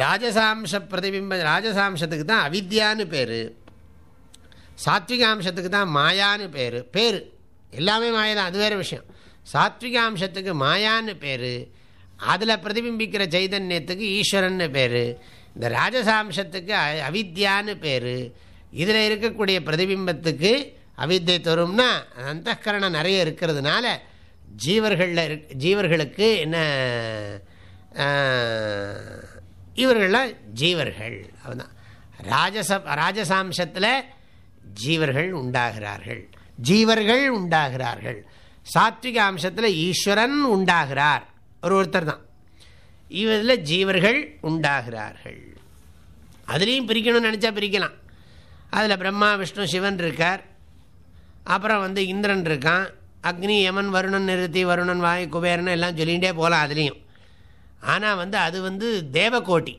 ராஜசாம்ச பிரதிபிம்ப ராஜசாம்சத்துக்கு தான் அவித்யான்னு பேர். சாத்விகாம்சத்துக்கு தான் மாயான்னு பேர். பேர். எல்லாமே மாயா தான் அது வேறு விஷயம். சாத்விகாம்சத்துக்கு மாயான்னு பேர். அதில் பிரதிபிம்பிக்கிற சைதன்யத்துக்கு ஈஸ்வரன்னு பேர். இந்த ராஜசாம்சத்துக்கு அவித்யான்னு பேர். இதில் இருக்கக்கூடிய பிரதிபிம்பத்துக்கு அவித்தை தரும்னா அந்தகரணம் நிறைய இருக்கிறதுனால ஜீவர்களில் இருக் ஜீவர்களுக்கு என்ன இவர்கள்லாம் ஜீவர்கள். அவதான் ராஜச ராஜசாம்சத்தில் ஜீவர்கள் உண்டாகிறார்கள். ஜீவர்கள் உண்டாகிறார்கள். சாத்விக அம்சத்தில் ஈஸ்வரன் உண்டாகிறார். ஒரு ஒருத்தர் தான். இவரில் ஜீவர்கள் உண்டாகிறார்கள். அதுலேயும் பிரிக்கணும்னு நினச்சா பிரிக்கலாம். அதில் பிரம்மா விஷ்ணு சிவன் இருக்கார். அப்புறம் வந்து இந்திரன் இருக்கான். அக்னி யமன் வருணன் நிறுத்தி வருணன் வாய் குபேரன் எல்லாம் சொல்லிகிட்டே போகலாம் அதுலேயும். ஆனால் வந்து அது வந்து தேவக்கோட்டி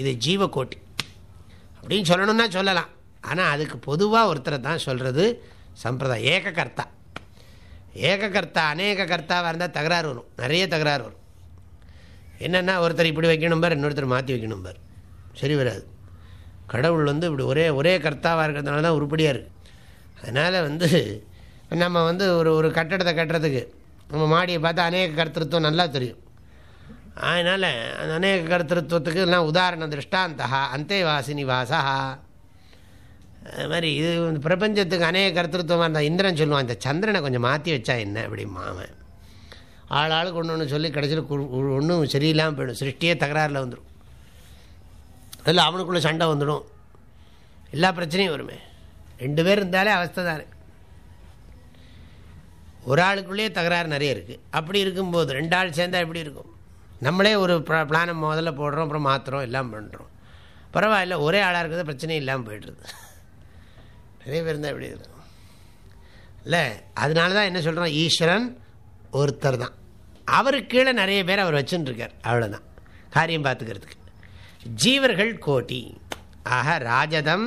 இது ஜீவக்கோட்டி அப்படின்னு சொல்லணும்னா சொல்லலாம். ஆனால் அதுக்கு பொதுவாக ஒருத்தரை தான் சொல்கிறது சம்பிரதாயம். ஏக கர்த்தா ஏக கர்த்தா அநேக கர்த்தாவாக இருந்தால் தகராறு வரும். நிறைய தகராறு வரும். என்னென்னா ஒருத்தர் இப்படி வைக்கணும் பார் இன்னொருத்தர் மாற்றி வைக்கணும் பார். சரி வராது. கடவுள் வந்து இப்படி ஒரே ஒரே கர்த்தாவாக இருக்கிறதுனால தான் உருப்படியாக இருக்குது அதனால் வந்து நம்ம வந்து ஒரு ஒரு கட்டடத்தை கட்டுறதுக்கு நம்ம மாடியை பார்த்தா அநேக கர்த்தத்துவம் நல்லா தெரியும். அதனால் அந்த அநேக கர்த்தத்துவத்துக்கு எல்லாம் உதாரண திருஷ்டாந்தா அந்தேவாசினி வாசா அது மாதிரி இது பிரபஞ்சத்துக்கு அநேக கருத்துருவமாக இருந்தால் இந்திரன் சொல்லுவான் இந்த சந்திரனை கொஞ்சம் மாற்றி வச்சா என்ன அப்படிமா அவன். ஆள் ஆளுக்கு ஒன்று ஒன்று சொல்லி கடைசியில் ஒன்றும் சரியில்லாமல் போயிடும். சிருஷ்டியே தகராறில் வந்துடும் அதில் அவனுக்குள்ளே சண்டை வந்துடும். எல்லா பிரச்சனையும் வருமே. ரெண்டு பேர் இருந்தாலே அவஸ்தை தானே ஒரு ஆளுக்குள்ளேயே தகராறு நிறைய இருக்குது அப்படி இருக்கும்போது ரெண்டு ஆள் சேர்ந்தால் எப்படி இருக்கும்? நம்மளே ஒரு பிளானை முதல்ல போடுறோம் அப்புறம் மாற்றுறோம் எல்லாம் பண்ணுறோம் பரவாயில்ல ஒரே ஆளாக இருக்கிறது பிரச்சனையும் இல்லாமல் போய்ட்டுருது நிறைய பேர் இருந்தால் எப்படி இருக்கும்? இல்லை அதனால தான் என்ன சொல்கிறோம் ஈஸ்வரன் ஒருத்தர் தான். அவருக்கு கீழே நிறைய பேர் அவர் வச்சுட்டுருக்கார் அவ்வளோதான் காரியம் பார்த்துக்கிறதுக்கு. ஜீவர்கள் கோட்டி. ஆக ராஜதம்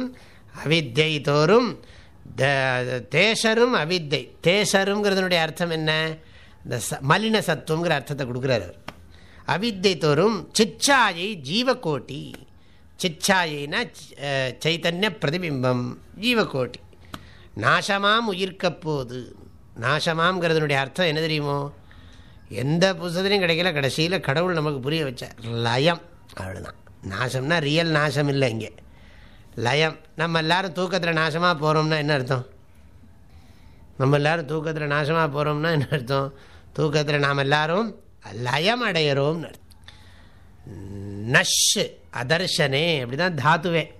அவித்தை தோறும் தேசரும் அவித்தை தேசருங்கிறதுனுடைய அர்த்தம் என்ன? இந்த ச மலின சத்துவங்கிற அர்த்தத்தை கொடுக்குறாரு அவர். அவித்தை தோறும் சிச்சாயை ஜீவகோட்டி சிச்சாயினா சைத்தன்ய பிரதிபிம்பம் ஜீவகோட்டி. நாசமாம் உயிர்க்கப்போது நாசமாம்ங்கிறதுனுடைய அர்த்தம் என்ன தெரியுமோ? எந்த புத்தகத்திலையும் கிடைக்கல. கடைசியில் கடவுள் நமக்கு புரிய வச்சார். லயம். அவ்வளோதான் நாசம்னா ரியல் நாசம் இல்லை இங்கே. லயம். நம்ம எல்லோரும் தூக்கத்தில் நாசமாக போகிறோம்னா என்ன அர்த்தம்? நம்ம எல்லோரும் தூக்கத்தில் நாசமாக போகிறோம்னா என்ன அர்த்தம்? தூக்கத்தில் நாம் எல்லோரும் லயம் அடையிறோம்னு அர்த்தம். நஷ் அதர்ஷனே அப்படிதான் தாத்துவே.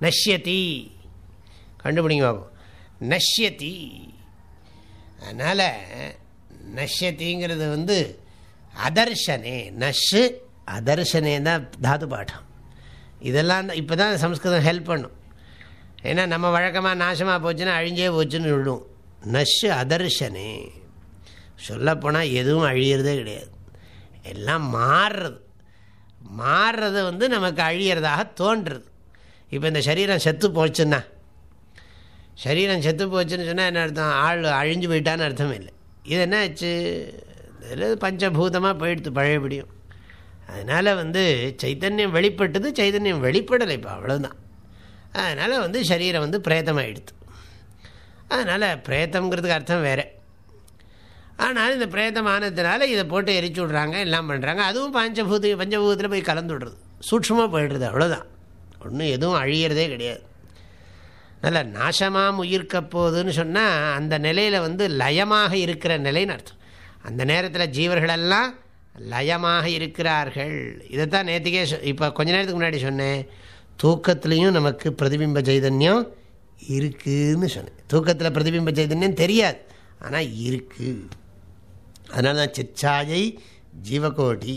நஷ்யதி. கண்டுபிடிங்க பார்ப்போம் நஷ்யதி. அதனால் நஷ்யத்திங்கிறது வந்து அதர்ஷனே. நஷ் அதர்ஷனே தான் தாது பாடம் இதெல்லாம் இப்போ தான் சம்ஸ்கிருதம் ஹெல்ப் பண்ணும். ஏன்னா நம்ம வழக்கமாக நாசமாக போச்சுன்னா அழிஞ்சே போச்சுன்னு விடும் நஷ் அதர்ஷனே. சொல்லப்போனால் எதுவும் அழியிறதே கிடையாது. எல்லாம் மாறுறது. மாறுறது வந்து நமக்கு அழியிறதாக தோன்றுறது. இப்போ இந்த சரீரம் செத்து போச்சுன்னா சரீரம் செத்து போச்சுன்னு சொன்னால் என்ன அர்த்தம்? ஆள் அழிஞ்சு போயிட்டான்னு அர்த்தம் இல்லை. இது என்ன ஆச்சு? இதில் பஞ்சபூதமாக போயிடுது பழையபடியும். அதனால் வந்து சைத்தன்யம் வெளிப்பட்டது சைத்தன்யம் வெளிப்படலை இப்போ அவ்வளோதான் அதனால் வந்து சரீரம் வந்து பிரேதமாகிடுது அதனால் பிரேத்தங்கிறதுக்கு அர்த்தம் வேறு. ஆனால் இந்த பிரேதமானதுனால இதை போட்டு எரிச்சு விட்றாங்க எல்லாம் பண்ணுறாங்க அதுவும் பஞ்சபூத பஞ்சபூதத்தில் போய் கலந்து விடுறது. சூட்சமாக போயிடுறது அவ்வளோதான் ஒன்றும் எதுவும் அழியிறதே கிடையாது. நல்ல நாசமாக உயிர்க்க போகுதுன்னு சொன்னால் அந்த நிலையில் வந்து லயமாக இருக்கிற நிலைன்னு அர்த்தம். அந்த நேரத்தில் ஜீவர்களெல்லாம் லயமாக இருக்கிறார்கள். இதைத்தான் நேற்றுக்கே இப்போ கொஞ்ச நேரத்துக்கு முன்னாடி சொன்னேன். தூக்கத்துலேயும் நமக்கு பிரதிபிம்ப சைதன்யம் இருக்குதுன்னு சொன்னேன். தூக்கத்தில் பிரதிபிம்ப சைதன்யம் தெரியாது ஆனால் இருக்குது அதனால தான் சிச்சாயை ஜீவகோடி.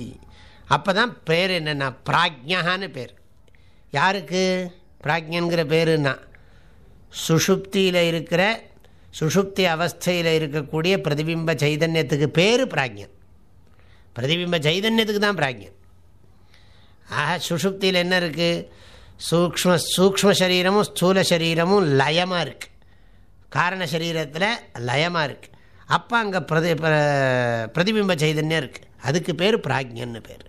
அப்போ தான் பேர் என்னென்னா பிராஜ்யான்னு பேர். யாருக்கு? பிராஜ்யங்கிற பேருன்னா சுஷுப்தியில் இருக்கிற சுஷுப்தி அவஸ்தையில் இருக்கக்கூடிய பிரதிபிம்ப சைதன்யத்துக்கு பேர் பிராக்யன் பிரதிபிம்ப சைதன்யத்துக்கு தான் பிராக்யன் ஆக சுஷுப்தியில் என்ன இருக்குது சூக்ம சூக்ம சரீரமும் ஸ்தூல சரீரமும் லயமாக இருக்குது காரண சரீரத்தில் லயமாக இருக்குது அப்போ அங்கே பிரதி பிரதிபிம்ப சைதன்யம் இருக்குது அதுக்கு பேர் பிராஜ்யன்னு பேர்.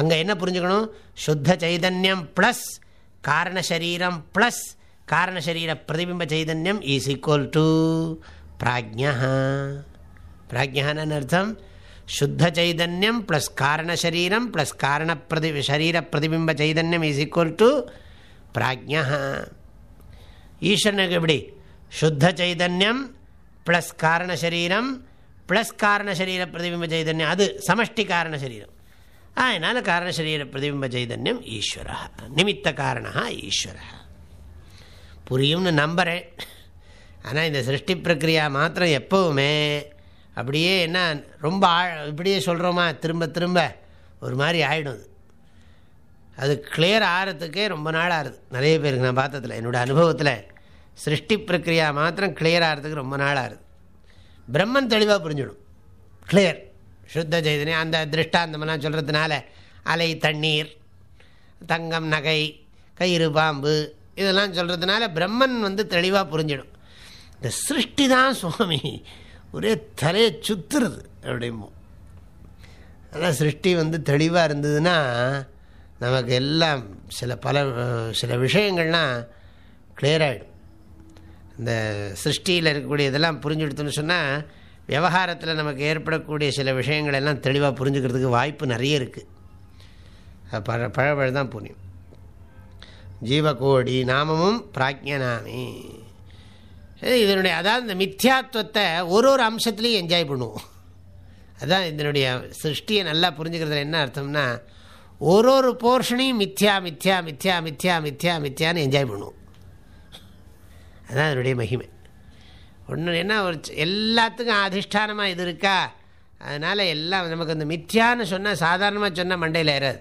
அங்கே என்ன புரிஞ்சுக்கணும்? சுத்த சைதன்யம் ப்ளஸ் காரண சரீரம் ப்ளஸ் காரண சரீர பிரதிபிம்ப சைதன்யம் இஸ் ஈக்குவல் டு பிராஜ்யா. பிராஜ்யான்னு அர்த்தம்? சுத்த சைதன்யம் ப்ளஸ் காரண சரீரம் ப்ளஸ் காரண பிரதி சரீர பிரதிபிம்ப சைதன்யம் இஸ் ஈக்குவல் டு பிராஜ்யா. ஈஸ்வரனுக்கு எப்படி? சுத்த சைதன்யம் ப்ளஸ் காரண சரீரம் ப்ளஸ் காரண சரீர பிரதிபிம்ப சைதன்யம். அது சமஷ்டி காரண சரீரம். அதனால் காரண சரீர பிரதிபிம்ப சைதன்யம் ஈஸ்வர. நிமித்த காரணா ஈஸ்வர. புரியும்னு நம்புகிறேன் ஆனால் இந்த சிருஷ்டி பிரக்ரியா மாத்திரம் எப்போவுமே அப்படியே என்ன ரொம்ப ஆழ் இப்படியே சொல்கிறோமா திரும்ப திரும்ப ஒரு மாதிரி ஆகிடும் அது. அது கிளியர் ஆகிறதுக்கே ரொம்ப நாள் ஆகுது நிறைய பேருக்கு நான் பார்த்ததில்ல. என்னோடய அனுபவத்தில் சிருஷ்டி பிரக்ரியா மாத்திரம் கிளியர் ஆகிறதுக்கு ரொம்ப நாள் ஆகுது பிரம்மன் தெளிவாக புரிஞ்சிடும். கிளியர் சுத்த சைதன்யம் அந்த திருஷ்டாந்தமெல்லாம் சொல்கிறதுனால அலை தண்ணீர் தங்கம் நகை கயிறு பாம்பு இதெல்லாம் சொல்கிறதுனால பிரம்மன் வந்து தெளிவாக புரிஞ்சிடும். இந்த சிருஷ்டி தான் சுவாமி. ஒரே தலையை சுத்துறது அப்படிமோ ஆனால் சிருஷ்டி வந்து தெளிவாக இருந்ததுன்னா நமக்கு எல்லாம் சில பல சில விஷயங்கள்லாம் கிளியர் ஆகிடும் இந்த சிருஷ்டியில் இருக்கக்கூடிய இதெல்லாம் புரிஞ்சுடுத்துன்னு சொன்னால் விவகாரத்தில் நமக்கு ஏற்படக்கூடிய சில விஷயங்கள் எல்லாம் தெளிவாக புரிஞ்சுக்கிறதுக்கு வாய்ப்பு நிறைய இருக்குது பழ பழபழ தான் புரியும் ஜீவகோடி நாமமும் பிராஜ்யநாமி இதனுடைய அதாவது இந்த மித்யாத்வத்தை ஒரு ஒரு அம்சத்துலேயும் என்ஜாய் பண்ணுவோம். அதான் இதனுடைய சிருஷ்டியை நல்லா புரிஞ்சுக்கிறதுல என்ன அர்த்தம்னா ஒரு ஒரு போர்ஷனையும் மித்யா மித்யா மித்யா மித்யா மித்யா மித்யான்னு என்ஜாய் பண்ணுவோம். அதுதான் அதனுடைய மகிமை. ஒன்று என்ன ஒரு எல்லாத்துக்கும் அதிஷ்டானமாக இது இருக்கா? அதனால் எல்லாம் நமக்கு அந்த மித்தியான்னு சொன்னால் சாதாரணமாக சொன்னால் மண்டையில் ஏறாது.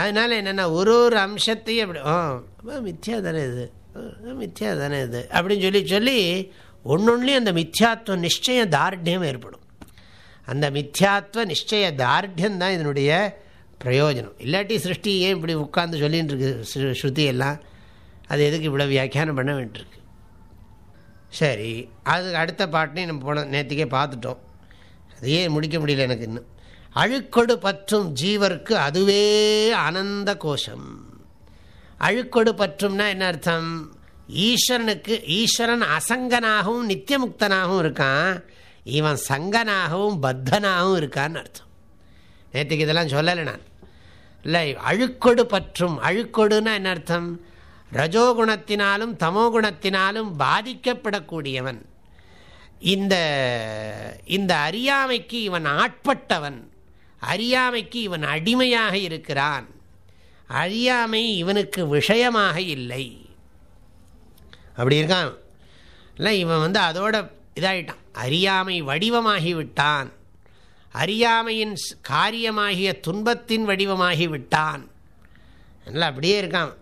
அதனால் என்னென்னா ஒரு ஒரு அம்சத்தையும் அப்படி ஆ மித்யா தானே இது? மித்யா தானே இது? அப்படின்னு சொல்லி சொல்லி ஒன்றொன்றுலேயும் அந்த மித்யாத்வ நிச்சய தார்டியம் ஏற்படும். அந்த மித்யாத்வ நிச்சய தார்டியம் தான் இதனுடைய பிரயோஜனம். இல்லாட்டி சிருஷ்டி ஏன் இப்படி உட்காந்து சொல்லின்னு இருக்கு ஸ்ருதி எல்லாம் அது எதுக்கு இவ்வளோ வியாக்கியானம் பண்ண வேண்டியிருக்கு? சரி அது அடுத்த பாட்டினையும் நம்ம போன நேற்றுக்கே பார்த்துட்டோம். அதையே முடிக்க முடியல எனக்கு இன்னும். அழுக்கொடு பற்றும் ஜீவருக்கு அதுவே ஆனந்த கோஷம். அழுக்கொடு பற்றும்னா என்ன அர்த்தம்? ஈஸ்வரனுக்கு ஈஸ்வரன் அசங்கனாகவும் நித்தியமுக்தனாகவும் இருக்கான். இவன் சங்கனாகவும் பத்தனாகவும் இருக்கான்னு அர்த்தம். நேற்றுக்கு இதெல்லாம் சொல்லலை நான். இல்லை அழுக்கொடு பற்றும் அழுக்கொடுன்னா என்ன அர்த்தம்? ரஜோகுணத்தினாலும் தமோகுணத்தினாலும் பாதிக்கப்படக்கூடியவன். இந்த இந்த அறியாமைக்கு இவன் ஆட்பட்டவன். அறியாமைக்கு இவன் அடிமையாக இருக்கிறான். அறியாமை இவனுக்கு விஷயமாக இல்லை. அப்படி இருக்கான். இல்லை இவன் வந்து அதோட இதாகிட்டான் அறியாமை வடிவமாகி விட்டான் அறியாமையின் காரியமாகிய துன்பத்தின் வடிவமாகி விட்டான் அதனால் அப்படியே இருக்கான்.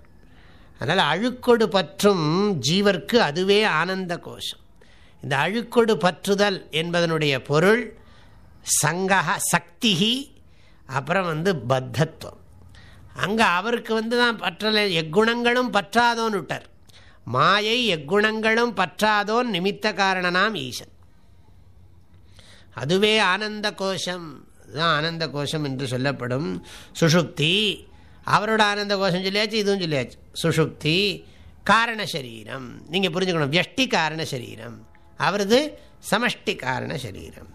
அதனால் அழுக்கொடு பற்றும் ஜீவர்க்கு அதுவே ஆனந்த கோஷம். இந்த அழுக்கொடு பற்றுதல் என்பதனுடைய பொருள் சங்கக சக்திகி அப்புறம் வந்து பத்தத்துவம். அங்கே அவருக்கு வந்து தான் பற்றலை எக்குணங்களும் பற்றாதோன்னு விட்டார். மாயை எக்குணங்களும் பற்றாதோன் நிமித்த காரணனாம் ஈசன். அதுவே ஆனந்த கோஷம். தான் ஆனந்த கோஷம் என்று சொல்லப்படும். சுஷுப்தி அவரோட ஆனந்த கோஷம் சொல்லியாச்சு இதுவும் சொல்லியாச்சு. சுஷுப்தி காரண சரீரம். நீங்கள் புரிஞ்சுக்கணும். வியஷ்டி காரண சரீரம். அவரது சமஷ்டி காரண சரீரம்.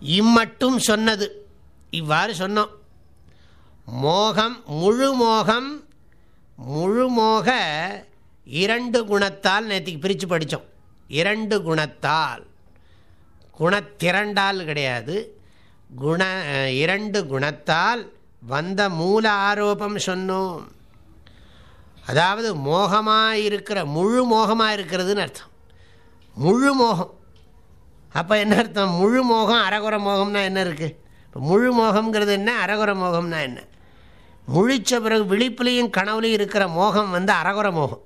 இம்மட்டும் சொன்னது. இவ்வாறு சொன்னோம். மோகம் முழு மோகம் முழு மோக இரண்டு குணத்தால் நேற்றுக்கு பிரித்து படித்தோம் இரண்டு குணத்தால். குணத்திரண்டால் கிடையாது. குண இரண்டு குணத்தால் வந்த மூல ஆரோபம் சொன்னோம். அதாவது மோகமாக இருக்கிற முழு மோகமாக இருக்கிறதுன்னு அர்த்தம். முழு மோகம். அப்போ என்ன அர்த்தம்? முழு மோகம் அரகுர மோகம்னா என்ன இருக்குது இப்போ முழு மோகம்ங்கிறது என்ன? அரகுர மோகம்னா என்ன? முழித்த பிறகு விழிப்புலையும் கனவுலையும் இருக்கிற மோகம் வந்து அரகுர மோகம்.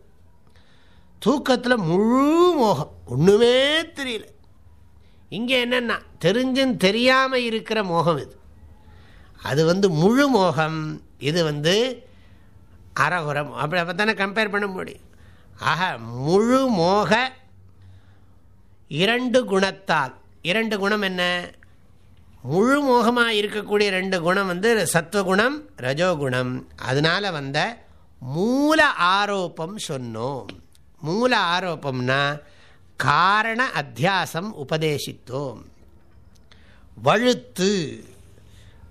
தூக்கத்தில் முழு மோகம். ஒன்றுமே தெரியல. இங்கே என்னென்னா தெரிஞ்சும் தெரியாமல் இருக்கிற மோகம் இது. அது வந்து முழு மோகம். இது வந்து அறகுறம். அப்படி அப்போ தானே கம்பேர் பண்ண முடியும். ஆக முழு மோக இரண்டு குணத்தால். இரண்டு குணம் என்ன? முழு மோகமாக இருக்கக்கூடிய ரெண்டு குணம் வந்து சத்வகுணம் ரஜோகுணம். அதனால் வந்த மூல ஆரோப்பம் சொன்னோம். மூல ஆரோப்பம்னா காரண அத்தியாசம் உபதேசித்தோம். வழுத்து.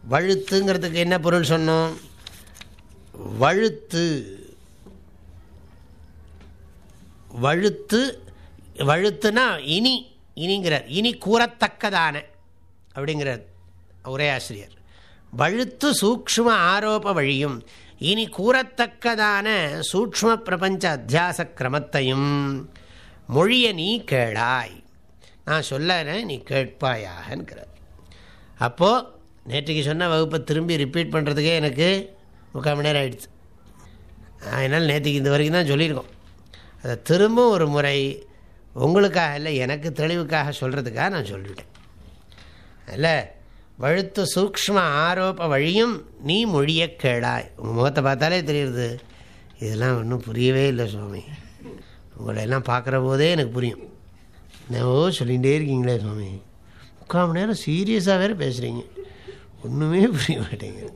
வழுத்துங்கிறதுக்கு என்ன பொருள் சொன்னோம்? வழுத்து. வழுத்து வழுத்துனா இனி இனிங்கிறார். இனி கூறத்தக்கதான அப்படிங்கிறார் உரையாசிரியர் வழுத்து சூக்ஷ்ம ஆரோப வழியும் இனி கூறத்தக்கதான சூக்ம பிரபஞ்ச அத்தியாச கிரமத்தையும் மொழிய நீ கேளாய். நான் சொல்லறேன் நீ கேட்பாயாகங்கிறார். அப்போது நேற்றுக்கு சொன்ன வகுப்பை திரும்பி ரிப்பீட் பண்ணுறதுக்கே எனக்கு முக்கால் மணி நேரம் ஆகிடுச்சு அதனால் நேற்றுக்கு இந்த வரைக்கும் தான் சொல்லியிருக்கோம். அதை திரும்ப ஒரு முறை உங்களுக்காக இல்லை எனக்கு தெளிவுக்காக சொல்கிறதுக்காக நான் சொல்லிவிட்டேன் இல்லை வழுத்து சூக்ம ஆரோப்ப வழியும் நீ மொழிய கேளாய். உங்கள் முகத்தை பார்த்தாலே தெரியுது இதெல்லாம் ஒன்றும் புரியவே இல்லை சுவாமி. உங்களை எல்லாம் பார்க்குற போதே எனக்கு புரியும். என்னவோ சொல்லிகிட்டே இருக்கீங்களே சுவாமி. முக்கால் மணி நேரம் சீரியஸாக வேறு பேசுகிறீங்க ஒன்றுமே புரிய மாட்டேங்குது.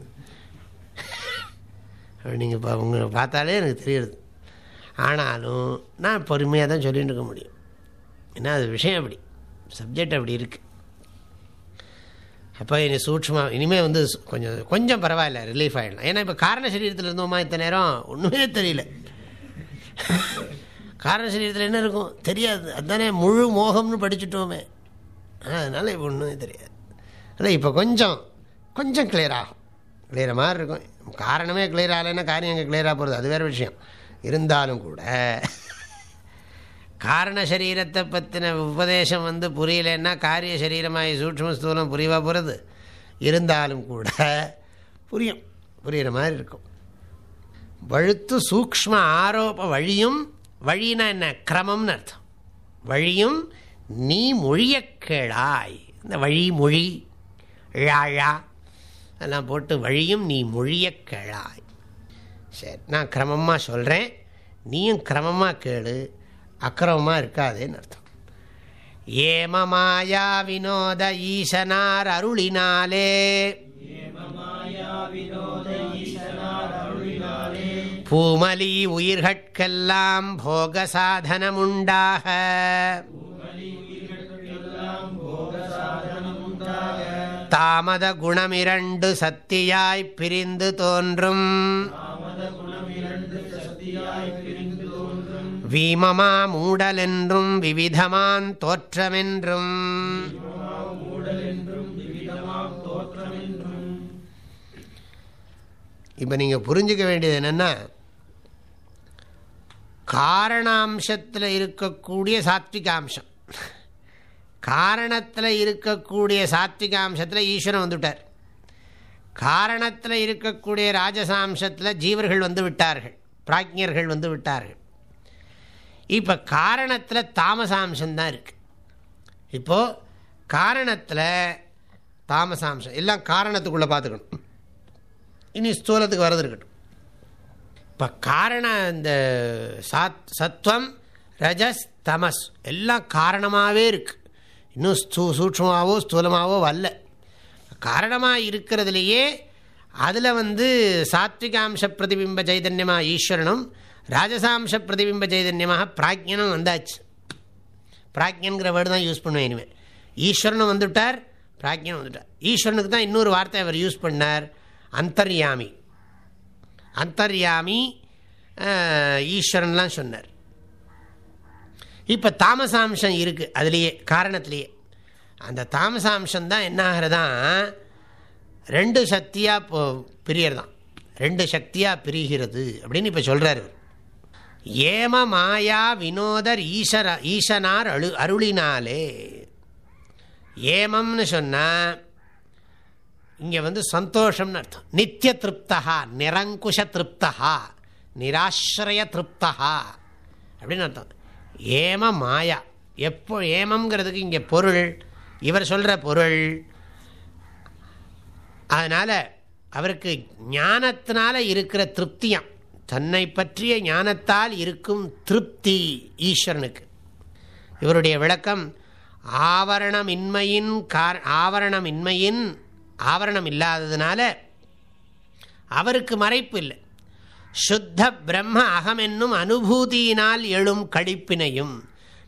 நீங்கள் இப்போ உங்களை பார்த்தாலே எனக்கு தெரியுது. ஆனாலும் நான் பொறுமையாக தான் சொல்லிகிட்டு இருக்க முடியும். ஏன்னா அது விஷயம் அப்படி. சப்ஜெக்ட் அப்படி இருக்குது அப்போ இனி சூட்சமாக இனிமேல் வந்து கொஞ்சம் கொஞ்சம் பரவாயில்ல ரிலீஃப் ஆகிடலாம் ஏன்னா இப்போ காரண சரீரத்தில் இருந்தோமா இத்தனை நேரம்? ஒன்றுமே தெரியல. காரண சரீரத்தில் என்ன இருக்கும்? தெரியாது. அதுதானே முழு மோகம்னு படிச்சுட்டோமே. அதனால் இப்போ ஒன்றுமே தெரியாது. ஆனால் இப்போ கொஞ்சம் கொஞ்சம் கிளியர் ஆகும். கிளியர் மாதிரி இருக்கும். காரணமே கிளியர் ஆகலைன்னா காரியம் எங்கே கிளியராக போகிறது அது வேறு விஷயம். இருந்தாலும் கூட காரண சரீரத்தை பற்றின உபதேசம் வந்து புரியலன்னா காரிய சரீரமாகி சூட்சம ஸ்தூலம் புரியவா போகிறது இருந்தாலும் கூட புரியும். புரிகிற மாதிரி இருக்கும். வழுத்து சூக்ம ஆரோப வழியும் வழினா என்ன? கிரமம்னு அர்த்தம். வழியும் நீ மொழியக்கேளாய் இந்த வழி மொழி ழாழா அதெல்லாம் போட்டு வழியும் நீ மொழிய கேளாய். சரி நான் கிரமமாக சொல்கிறேன் நீயும் கிரமமாக கேளு. அக்கிரமமாக இருக்காதேன்னு அர்த்தம். ஏம மாயா வினோத ஈசனார் அருளினாலே. பூமலி உயிர்கட்கெல்லாம் போக சாதனமுண்டாக. தாமத குணமிரண்டு சத்தியாய் பிரிந்து தோன்றும். வீமமா மூடலென்றும் விவிதமான் தோற்றமென்றும். இப்போ நீங்கள் புரிஞ்சுக்க வேண்டியது என்னென்னா காரணாம்சத்தில் இருக்கக்கூடிய சாத்விகாம்சம். காரணத்தில் இருக்கக்கூடிய சாத்விகாம்சத்தில் ஈஸ்வரன் வந்துவிட்டார் காரணத்தில் இருக்கக்கூடிய ராஜசாம்சத்தில் ஜீவர்கள் வந்து விட்டார்கள். பிராஜ்யர்கள் வந்து விட்டார்கள். இப்போ காரணத்தில் தாமசாம்சம்தான் இருக்குது இப்போது காரணத்தில் தாமசாம்சம் எல்லாம் காரணத்துக்குள்ளே பார்த்துக்கணும் இனி ஸ்தூலத்துக்கு வரது இருக்கட்டும். இப்போ காரண இந்த சாத் சத்வம் ரஜஸ் தமஸ் எல்லாம் காரணமாகவே இருக்குது இன்னும் ஸ்தூ சூட்சமாகவோ ஸ்தூலமாகவோ வரல. காரணமாக இருக்கிறதுலையே அதில் வந்து சாத்விகாம்ச பிரதிபிம்ப சைதன்யமாக ஈஸ்வரனும் ராஜசாம்ச பிரதிபிம்ப சைதன்யமாக பிராஜ்யனும் வந்தாச்சு. பிராஜ்யங்கிற வேர்டு தான் யூஸ் பண்ணுவேன் இனிமேல் ஈஸ்வரனும் வந்துவிட்டார் பிராஜ்யனும் வந்துட்டார். ஈஸ்வரனுக்கு தான் இன்னொரு வார்த்தை அவர் யூஸ் பண்ணார் அந்தர்யாமி. அந்தர்யாமி ஈஸ்வரன்லாம் சொன்னார். இப்போ தாமசாம்சம் இருக்குது அதுலேயே காரணத்திலேயே. அந்த தாமசாம்சம் தான் என்ன ஆகிறதான் ரெண்டு சக்தியாக போ பிரியறதான் ரெண்டு சக்தியாக பிரிகிறது அப்படின்னு இப்போ சொல்கிறார் ஏம மாயா வினோதர் ஈஸ்வர ஈசனார் அழு அருளினாலே. ஏமம்னு சொன்னால் இங்கே வந்து சந்தோஷம்னு அர்த்தம். நித்திய திருப்தா நிரங்குஷ திருப்தா நிராசிரய திருப்தா அப்படின்னு அர்த்தம். ஏம மாயா. எப்போ ஏமங்கிறதுக்கு இங்கே பொருள். இவர் சொல்கிற பொருள். அதனால் அவருக்கு ஞானத்தினால இருக்கிற திருப்தியாம். தன்னை பற்றிய ஞானத்தால் இருக்கும் திருப்தி ஈஸ்வரனுக்கு. இவருடைய விளக்கம் ஆவரணமின்மையின் கார் ஆவரணமின்மையின் ஆவரணம் இல்லாததுனால அவருக்கு மறைப்பு இல்லை. சுத்த பிரம்ம அகம் என்னும் அனுபூதியினால் எழும் கழிப்பினையும்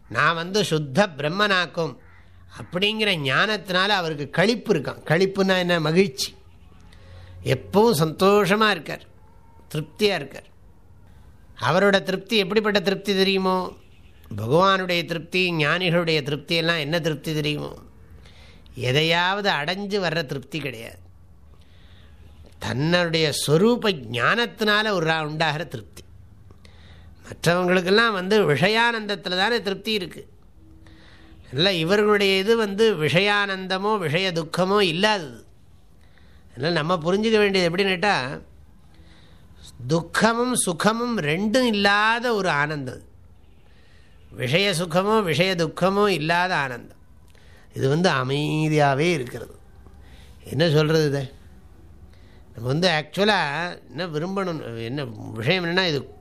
நான் வந்து சுத்த பிரம்மனாக்கும் அப்படிங்கிற ஞானத்தினால அவருக்கு கழிப்பு இருக்கான். கழிப்புனா என்ன? மகிழ்ச்சி. எப்பவும் சந்தோஷமாக இருக்கார். திருப்தியாக இருக்கார். அவரோட திருப்தி எப்படிப்பட்ட திருப்தி தெரியுமோ? பகவானுடைய திருப்தி ஞானிகளுடைய திருப்தியெல்லாம் என்ன திருப்தி தெரியுமோ? எதையாவது அடைஞ்சு வர்ற திருப்தி கிடையாது. தன்னுடைய ஸ்வரூப ஞானத்தினால ஒரு உண்டாகிற திருப்தி. மற்றவங்களுக்கெல்லாம் வந்து விஷயானந்தத்தில் தானே திருப்தி இருக்குது இல்லை இவர்களுடைய இது வந்து விஷயானந்தமோ விஷய துக்கமோ இல்லாதது. அதனால் நம்ம புரிஞ்சுக்க வேண்டியது எப்படின்னு கேட்டால் துக்கமும் சுகமும் ரெண்டும் இல்லாத ஒரு ஆனந்தம். விஷய சுகமோ விஷய துக்கமோ இல்லாத ஆனந்தம். இது வந்து அமைதியாகவே இருக்கிறது. என்ன சொல்கிறது இதை? நம்ம வந்து ஆக்சுவலாக என்ன விரும்பணும் என்ன விஷயம் என்னென்னா இது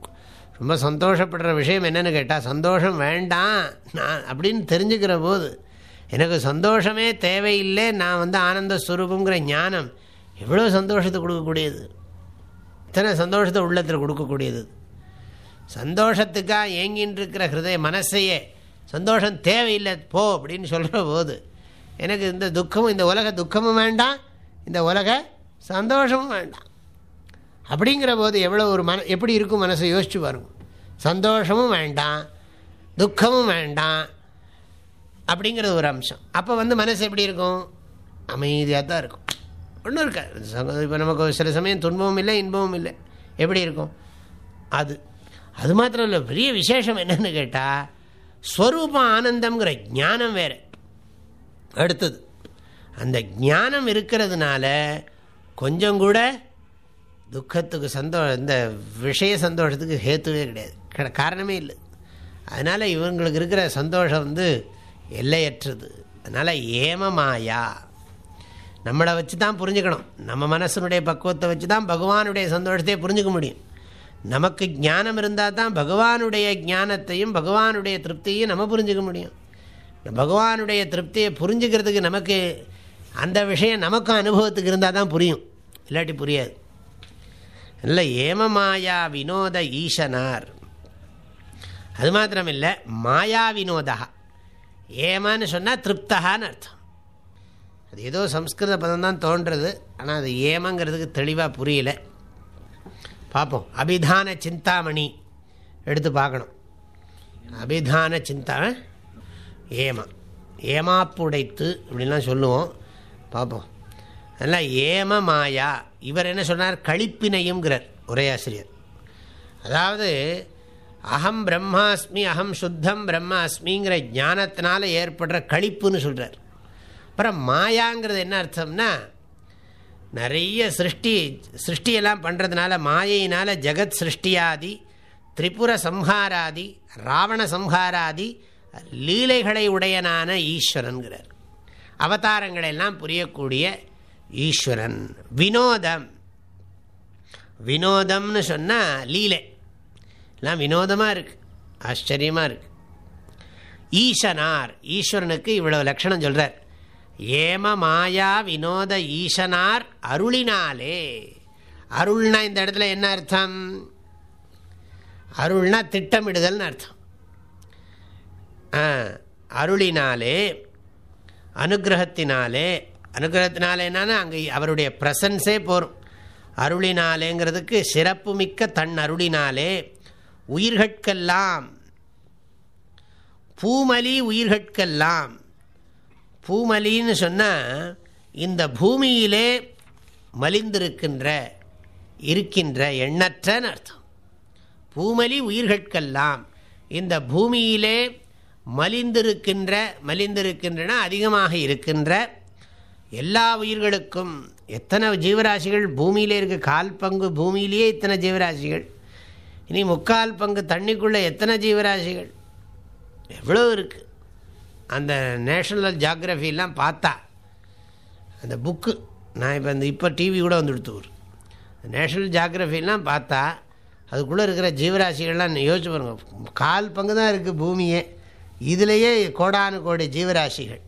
ரொம்ப சந்தோஷப்படுற விஷயம் என்னென்னு கேட்டால் சந்தோஷம் வேண்டாம் நான் அப்படின்னு தெரிஞ்சுக்கிற போது எனக்கு சந்தோஷமே தேவையில்லை நான் வந்து ஆனந்த ஸ்வரூபங்கிற ஞானம் எவ்வளோ சந்தோஷத்தை கொடுக்கக்கூடியது? இத்தனை சந்தோஷத்தை உள்ளத்தில் கொடுக்கக்கூடியது. சந்தோஷத்துக்காக ஏங்கின்னு இருக்கிற ஹிருதய மனசையே சந்தோஷம் தேவையில்லை போ அப்படின்னு சொல்கிற போது எனக்கு இந்த துக்கமும் இந்த உலக துக்கமும் வேண்டாம் இந்த உலக சந்தோஷமும் வேண்டாம். அப்படிங்கிற போது எவ்வளோ ஒரு மன எப்படி இருக்கும் மனசை யோசிச்சு பாருங்க. சந்தோஷமும் வேண்டாம் துக்கமும் வேண்டாம் அப்படிங்கிறது ஒரு அம்சம். அப்போ வந்து மனசு எப்படி இருக்கும்? அமைதியாக தான் இருக்கும். ஒன்றும் இருக்காது. இப்போ நமக்கு சில சமயம் துன்பமும் இல்லை இன்பமும் இல்லை. எப்படி இருக்கும்? அது அது மாத்திரம் இல்லை பெரிய விசேஷம் என்னன்னு கேட்டால் ஸ்வரூபம் ஆனந்தம்ங்கிற ஞானம் வேறு. அடுத்தது அந்த ஞானம் இருக்கிறதுனால கொஞ்சம் கூட துக்கத்துக்கு சந்தோ இந்த விஷய சந்தோஷத்துக்கு ஹேத்துவே கிடையாது. காரணமே இல்லை. அதனால் இவங்களுக்கு இருக்கிற சந்தோஷம் வந்து எல்லையற்றது. அதனால் ஏமமாயா நம்மளை வச்சு தான் புரிஞ்சுக்கணும். நம்ம மனசனுடைய பக்குவத்தை வச்சு தான் பகவானுடைய சந்தோஷத்தையே புரிஞ்சுக்க முடியும். நமக்கு ஞானம் இருந்தால் தான் பகவானுடைய ஞானத்தையும் பகவானுடைய திருப்தியையும் நம்ம புரிஞ்சுக்க முடியும். பகவானுடைய திருப்தியை புரிஞ்சுக்கிறதுக்கு நமக்கு அந்த விஷயம் நமக்கும் அனுபவத்துக்கு இருந்தால் தான் புரியும். இல்லாட்டி புரியாது. இல்லை ஏமமாயா வினோத ஈசனார். அது மாத்திரம் இல்லை மாயா வினோதா ஏமான்னு சொன்னால் திருப்தகான்னு அர்த்தம். அது ஏதோ சம்ஸ்கிருத பதம் தான் தோன்றது ஆனால் அது ஏமங்கிறதுக்கு தெளிவாக புரியல. பார்ப்போம் அபிதான சிந்தாமணி எடுத்து பார்க்கணும். அபிதான சிந்தா ஏமா ஏமாப்புடைத்து அப்படின்லாம் சொல்லுவோம். பார்ப்போம் அதெல்லாம் ஏம மாயா இவர் என்ன சொன்னார்? கழிப்பினையுங்கிறார் உரையாசிரியர் அதாவது அகம் பிரம்மாஸ்மி அகம் சுத்தம் பிரம்மாஸ்மிங்கிற ஞானத்தினால ஏற்படுற கழிப்புன்னு சொல்கிறார் அப்புறம் மாயாங்கிறது என்ன அர்த்தம்னா நிறைய சிருஷ்டி சிருஷ்டியெல்லாம் பண்ணுறதுனால மாயையினால் ஜெகத் சிருஷ்டியாதி திரிபுர சம்ஹாராதி ராவண சம்ஹாராதி லீலைகளை உடையனான ஈஸ்வரன்கிறார். அவதாரங்களெல்லாம் புரியக்கூடிய ஈஸ்வரன். வினோதம். வினோதம்னு சொன்னால் லீலை. எல்லாம் வினோதமாக இருக்குது ஆச்சரியமாக இருக்குது ஈசனார். ஈஸ்வரனுக்கு இவ்வளோ லட்சணம் சொல்கிறார் ஏம மாயா வினோத ஈசனார் அருளினாலே. அருள்னா இந்த இடத்துல என்ன அர்த்தம்? அருள்னா திட்டமிடுதல்னு அர்த்தம். அருளினாலே அனுகிரகத்தினாலே அனுகிரகத்தினாலே என்னன்னா அங்கே அவருடைய பிரசன்ஸே போகும் அருளினாலேங்கிறதுக்கு சிறப்பு மிக்க தன் அருளினாலே உயிர்கட்கெல்லாம் பூமலி உயிர்கட்கெல்லாம் பூமலின்னு சொன்னால் இந்த பூமியிலே மலிந்திருக்கின்ற இருக்கின்ற எண்ணற்றன்னு அர்த்தம். பூமலி உயிர்கட்கெல்லாம் இந்த பூமியிலே மலிந்திருக்கின்ற மலிந்திருக்கின்றன அதிகமாக இருக்கின்ற எல்லா உயிர்களுக்கும் எத்தனை ஜீவராசிகள்? பூமியிலே இருக்க. கால் பங்கு பூமியிலேயே இத்தனை ஜீவராசிகள். இனி முக்கால் பங்கு தண்ணிக்குள்ளே எத்தனை ஜீவராசிகள்? எவ்வளோ இருக்குது அந்த நேஷ்னல் ஜாக்ரஃபிலாம் பார்த்தா அந்த புக்கு நான் இப்போ இந்த இப்போ டிவி கூட வந்து கொடுத்து நேஷ்னல் ஜாக்ரஃபிலாம் பார்த்தா அதுக்குள்ளே இருக்கிற ஜீவராசிகள்லாம் யோசிச்சு பாருங்கள் கால் பங்கு தான் இருக்குது பூமியே. இதிலேயே கோடானு கோடி ஜீவராசிகள்.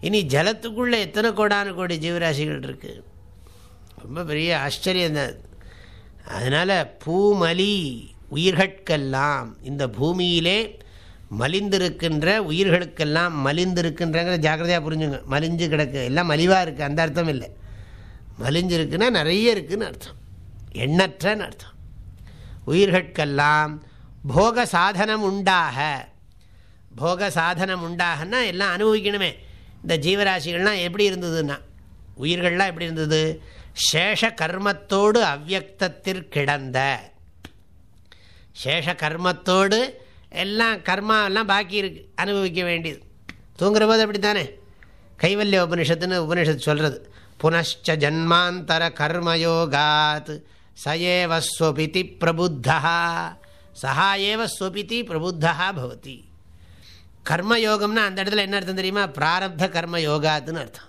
இனி ஜலத்துக்குள்ளே எத்தனை கோடானு கோடி ஜீவராசிகள் இருக்குது ரொம்ப பெரிய ஆச்சரியம் தான். அதனால் பூமலி உயிர்கட்கெல்லாம் இந்த பூமியிலே மலிந்திருக்கின்ற உயிர்களுக்கெல்லாம் மலிந்திருக்கின்றங்கிற ஜாக்கிரதையாக புரிஞ்சுங்க. மலிஞ்சு கிடக்கு. எல்லாம் மலிவாக இருக்குது அந்த அர்த்தம் இல்லை. மலிஞ்சிருக்குன்னா நிறைய இருக்குதுன்னு அர்த்தம். எண்ணற்றன்னு அர்த்தம். உயிர்கட்கெல்லாம் போக சாதனம் உண்டாக போக சாதனம் உண்டாகன்னா எல்லாம் அனுபவிக்கணுமே. இந்த ஜீவராசிகள்லாம் எப்படி இருந்ததுன்னா உயிர்கள்லாம் எப்படி இருந்தது? சேஷ கர்மத்தோடு அவ்வக்தத்திற்கிடந்த சேஷ கர்மத்தோடு எல்லாம் கர்மா எல்லாம் பாக்கி இருக்கு அனுபவிக்க வேண்டியது. தூங்குற போது அப்படி தானே கைவல்ய உபனிஷத்துன்னு உபனிஷத்து சொல்கிறது புனச்ச ஜன்மாந்தர கர்மயோகாத் சயேவஸ்வபிதி பிரபுத்தா சஹா ஏவ ஸ்வபிதி பிரபுத்தா பவதி. கர்மயோகம்னா அந்த இடத்துல என்ன அர்த்தம் தெரியுமா? பிராரப்த கர்ம யோகாத்துன்னு அர்த்தம்.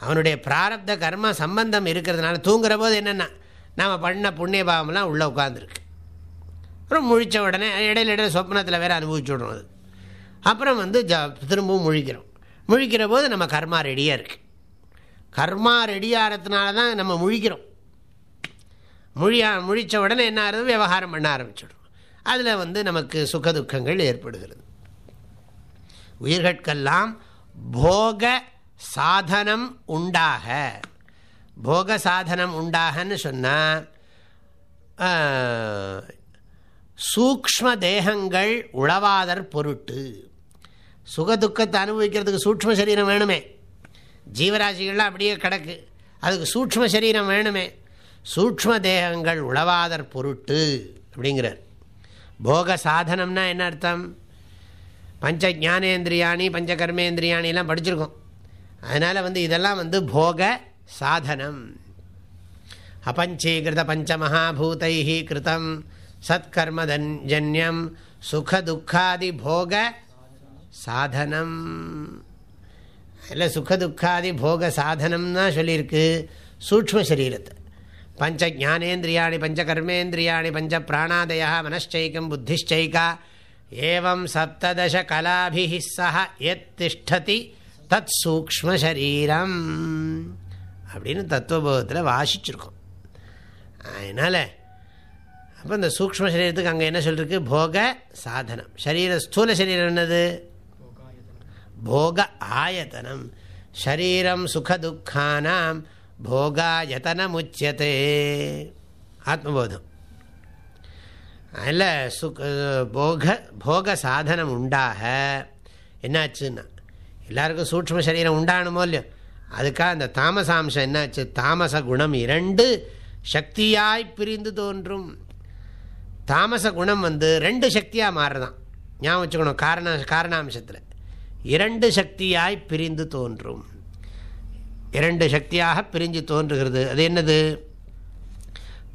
அவனுடைய பிராரப்த கர்ம சம்பந்தம் இருக்கிறதுனால தூங்குற போது என்னென்னா நாம் பண்ண புண்ணிய பாவம்லாம் உள்ளே உட்காந்துருக்கு அப்புறம் முழித்த உடனே இடையில இடையில சொப்னத்தில் வேறு அனுபவிச்சு விடணும் அது. அப்புறம் வந்து ஜ திரும்பவும் முழிக்கிறோம். முழிக்கிற போது நம்ம கர்மா ரெடியாக இருக்குது கர்மா ரெடியாகிறதுனால தான் நம்ம முழிக்கிறோம். மொழியா முழித்த உடனே என்ன ஆகுது? விவகாரம் பண்ண ஆரம்பிச்சிடுறோம் அதில் வந்து நமக்கு சுகதுக்கங்கள் ஏற்படுகிறது. உயிர்கட்கெல்லாம் போக சாதனம் உண்டாக. போக சாதனம் உண்டாகன்னு சொன்னால் சூக்ம தேகங்கள் உழவாதர் பொருட்டு. சுகதுக்கத்தை அனுபவிக்கிறதுக்கு சூக்ம சரீரம் வேணுமே. ஜீவராசிகள்லாம் அப்படியே கிடக்கு. அதுக்கு சூக்ம சரீரம் வேணுமே. சூக்ம தேகங்கள் உழவாதர் பொருட்டு அப்படிங்கிறார். போக சாதனம்னா என்ன அர்த்தம்? பஞ்ச ஜானேந்திரியாணி பஞ்ச கர்மேந்திரியாணிலாம் படிச்சிருக்கோம். அதனால் வந்து இதெல்லாம் வந்து போக சாதனம். அபஞ்சீகிருத பஞ்சமகாபூதை கிருத்தம் சத்கர்மதஞ்சன்யம் சுகதுக்காதி போக சாதனம். இல்லை சுகதுக்காதி போக சாதனம்னா சொல்லியிருக்கு சூக்ம சரீரத்தை. பஞ்ச ஜானேந்திரியாணி பஞ்ச கர்மேந்திரியாணி பஞ்ச பிராணாதயா மனச்சைக்கம் புத்திச்சைக்கா ஏவம் சப்ததச கலாபி சக எத் திஷ்டதி தத் சூக்மசரீரம் அப்படின்னு தத்துவபோதத்தில் வாசிச்சிருக்கோம். அதனால் அப்போ இந்த சூக்ம சரீரத்துக்கு அங்கே என்ன சொல்லிருக்கு? போக சாதனம். சரீர ஸ்தூல சரீரம் என்னது? போக ஆயத்தனம் ஷரீரம் சுகதுக்கானாம் போகாயத்தனமுச்சியதே. ஆத்மபோதம். அதில் சு போக போக சாதனம் உண்டாக என்னாச்சுன்னா எல்லாருக்கும் சூட்சம சரீரம் உண்டானுமோ இல்லையோ? அதுக்காக அந்த தாமசாம்சம் என்னாச்சு? தாமச குணம் இரண்டு சக்தியாய் பிரிந்து தோன்றும். தாமச குணம் வந்து ரெண்டு சக்தியாக மாறுதான். ஞாபகம் வச்சுக்கணும் காரண காரணாம்சத்தில். இரண்டு சக்தியாய் பிரிந்து தோன்றும். இரண்டு சக்தியாக பிரிஞ்சு தோன்றுகிறது. அது என்னது?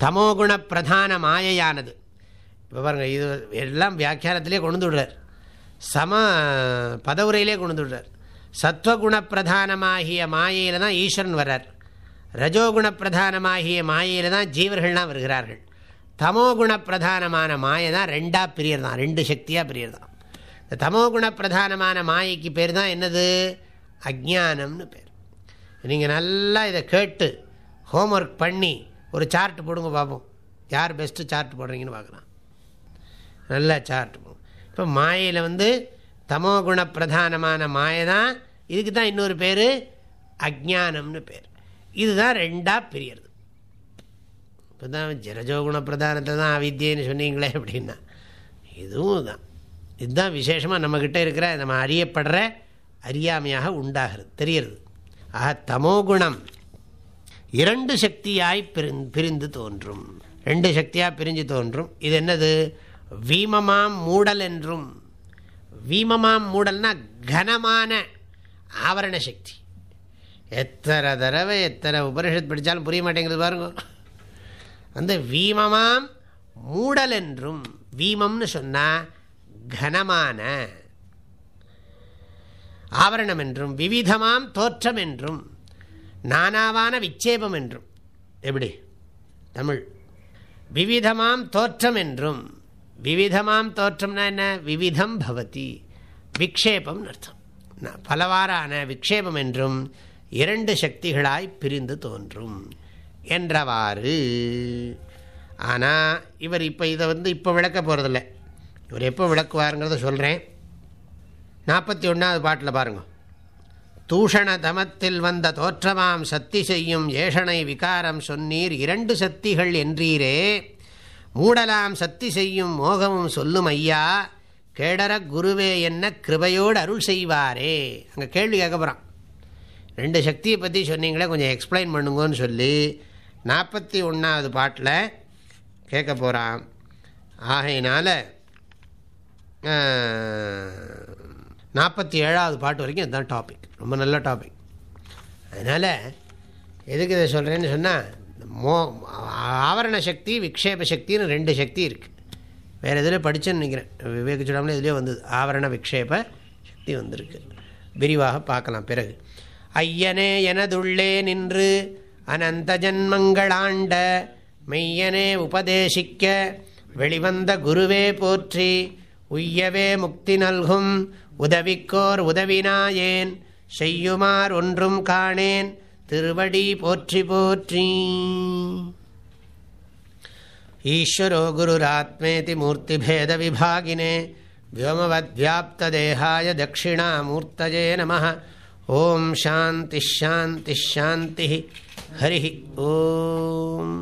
தமோகுண பிரதான மாயையானது. இப்போ பாருங்கள் இது எல்லாம் வியாக்கியானத்திலே கொண்டு விடுறார். சம பதவுரையிலே கொண்டு விடுறார். சத்வகுண பிரதானமாகிய மாயையில் தான் ஈஸ்வரன் வர்றார். ரஜோகுண பிரதானமாகிய மாயையில் தான் ஜீவர்கள்லாம் வருகிறார்கள். தமோகுண பிரதானமான மாயை தான் ரெண்டாக பிரியர் தான் ரெண்டு சக்தியாக பிரியர் தான் இந்த தமோகுண பிரதானமான மாயைக்கு பேர் தான் என்னது? அஜானம்னு பேர். நீங்கள் நல்லா இதை கேட்டு ஹோம்ஒர்க் பண்ணி ஒரு சார்ட் போடுங்க பார்ப்போம் யார் பெஸ்ட்டு சார்ட் போடுறீங்கன்னு பார்க்கலாம். நல்ல சார்ட் இப்போ மாயையில் வந்து தமோகுண பிரதானமான மாயை தான். இதுக்கு தான் இன்னொரு பேர் அஜானம்னு பேர். இதுதான் ரெண்டாக பிரியறது. இப்போ தான் ஜரஜோகுண பிரதானத்தை தான் அவித்தியன்னு சொன்னீங்களே அப்படின்னா இதுவும் தான் இதுதான் விசேஷமாக நம்மக்கிட்ட இருக்கிற நம்ம அறியப்படுற அறியாமையாக உண்டாகிறது தெரியறது ஆக தமோகுணம் இரண்டு சக்தியாய் பிரிந்து தோன்றும். ரெண்டு சக்தியாக பிரிஞ்சு தோன்றும். இது என்னது? வீமமாம் மூடல் என்றும் வீமமாம் மூடல்னா கனமான ஆவரண சக்தி. எத்தனை தடவை எத்தனை உபனிஷத் படித்தாலும் புரிய மாட்டேங்கிறது பாருங்க. அந்த வீமமாம் மூடல் என்றும் வீமம்னு சொன்னால் கனமான ஆவரணம் என்றும் விவிதமாம் தோற்றம் என்றும் நானாவான விட்சேபம் என்றும். எப்படி? தமிழ். விவிதமாம் தோற்றம் என்றும் விவிதமாம் தோற்றம்னா என்ன? விவிதம் பவதி. விக்ஷேபம் அர்த்தம். பலவாறான விக்ஷேபம் என்றும் இரண்டு சக்திகளாய் பிரிந்து தோன்றும் என்றவாறு. ஆனால் இவர் இப்போ இதை வந்து இப்போ விளக்க போகிறதில்ல இவர் எப்போ விளக்குவாருங்கிறத சொல்கிறேன் நாற்பத்தி ஒன்றாவது பாட்டில் பாருங்க. தூஷண தமத்தில் வந்த தோற்றமாம் சக்தி செய்யும் ஏஷனை விகாரம் சொன்னீர் இரண்டு சக்திகள் என்றீரே. மூடலாம் சக்தி செய்யும் மோகமும் சொல்லும் ஐயா. கேடர குருவே என்ன கிருபையோடு அருள் செய்வாரே. அங்கே கேள்வி கேட்க போகிறான் ரெண்டு சக்தியை பற்றி சொன்னீங்களே கொஞ்சம் எக்ஸ்பிளைன் பண்ணுங்கன்னு சொல்லி நாற்பத்தி ஒன்றாவது பாட்டில் கேட்க போகிறான் ஆகையினால் நாற்பத்தி ஏழாவது பாட்டு வரைக்கும் இதுதான் டாபிக் ரொம்ப நல்ல டாபிக் அதனால் எதுக்கு இதை சொல்கிறேன்னு சொன்னால் மோ ஆவரண சக்தி விக்ஷேப சக்தின்னு ரெண்டு சக்தி இருக்குது வேறு எதில் படித்தேன்னு நினைக்கிறேன். விவேக சுடாமல் இதுலேயே வந்தது. ஆவரண விக்ஷேப சக்தி வந்திருக்கு. விரிவாக பார்க்கலாம் பிறகு. ஐயனே எனதுள்ளே நின்று அனந்த ஜன்மங்களாண்ட மெய்யனே உபதேசிக்க வெளிவந்த குருவே போற்றி உய்யவே முக்தி நல்கும் உதவிக்கோர் உதவினாயேன் செய்யுமார் ஒன்றும் காணேன் திருவடி போற்றி போற்றி. ஈஸ்வரோ குருராத்மேதி மூர்த்திபேத விபாகினே வோமவத்யாப்தேகாய தட்சிணாமூர்த்தஜே நம ஓம் சாந்தி ஷாந்தி ஷாந்தி ஹரி ஓம்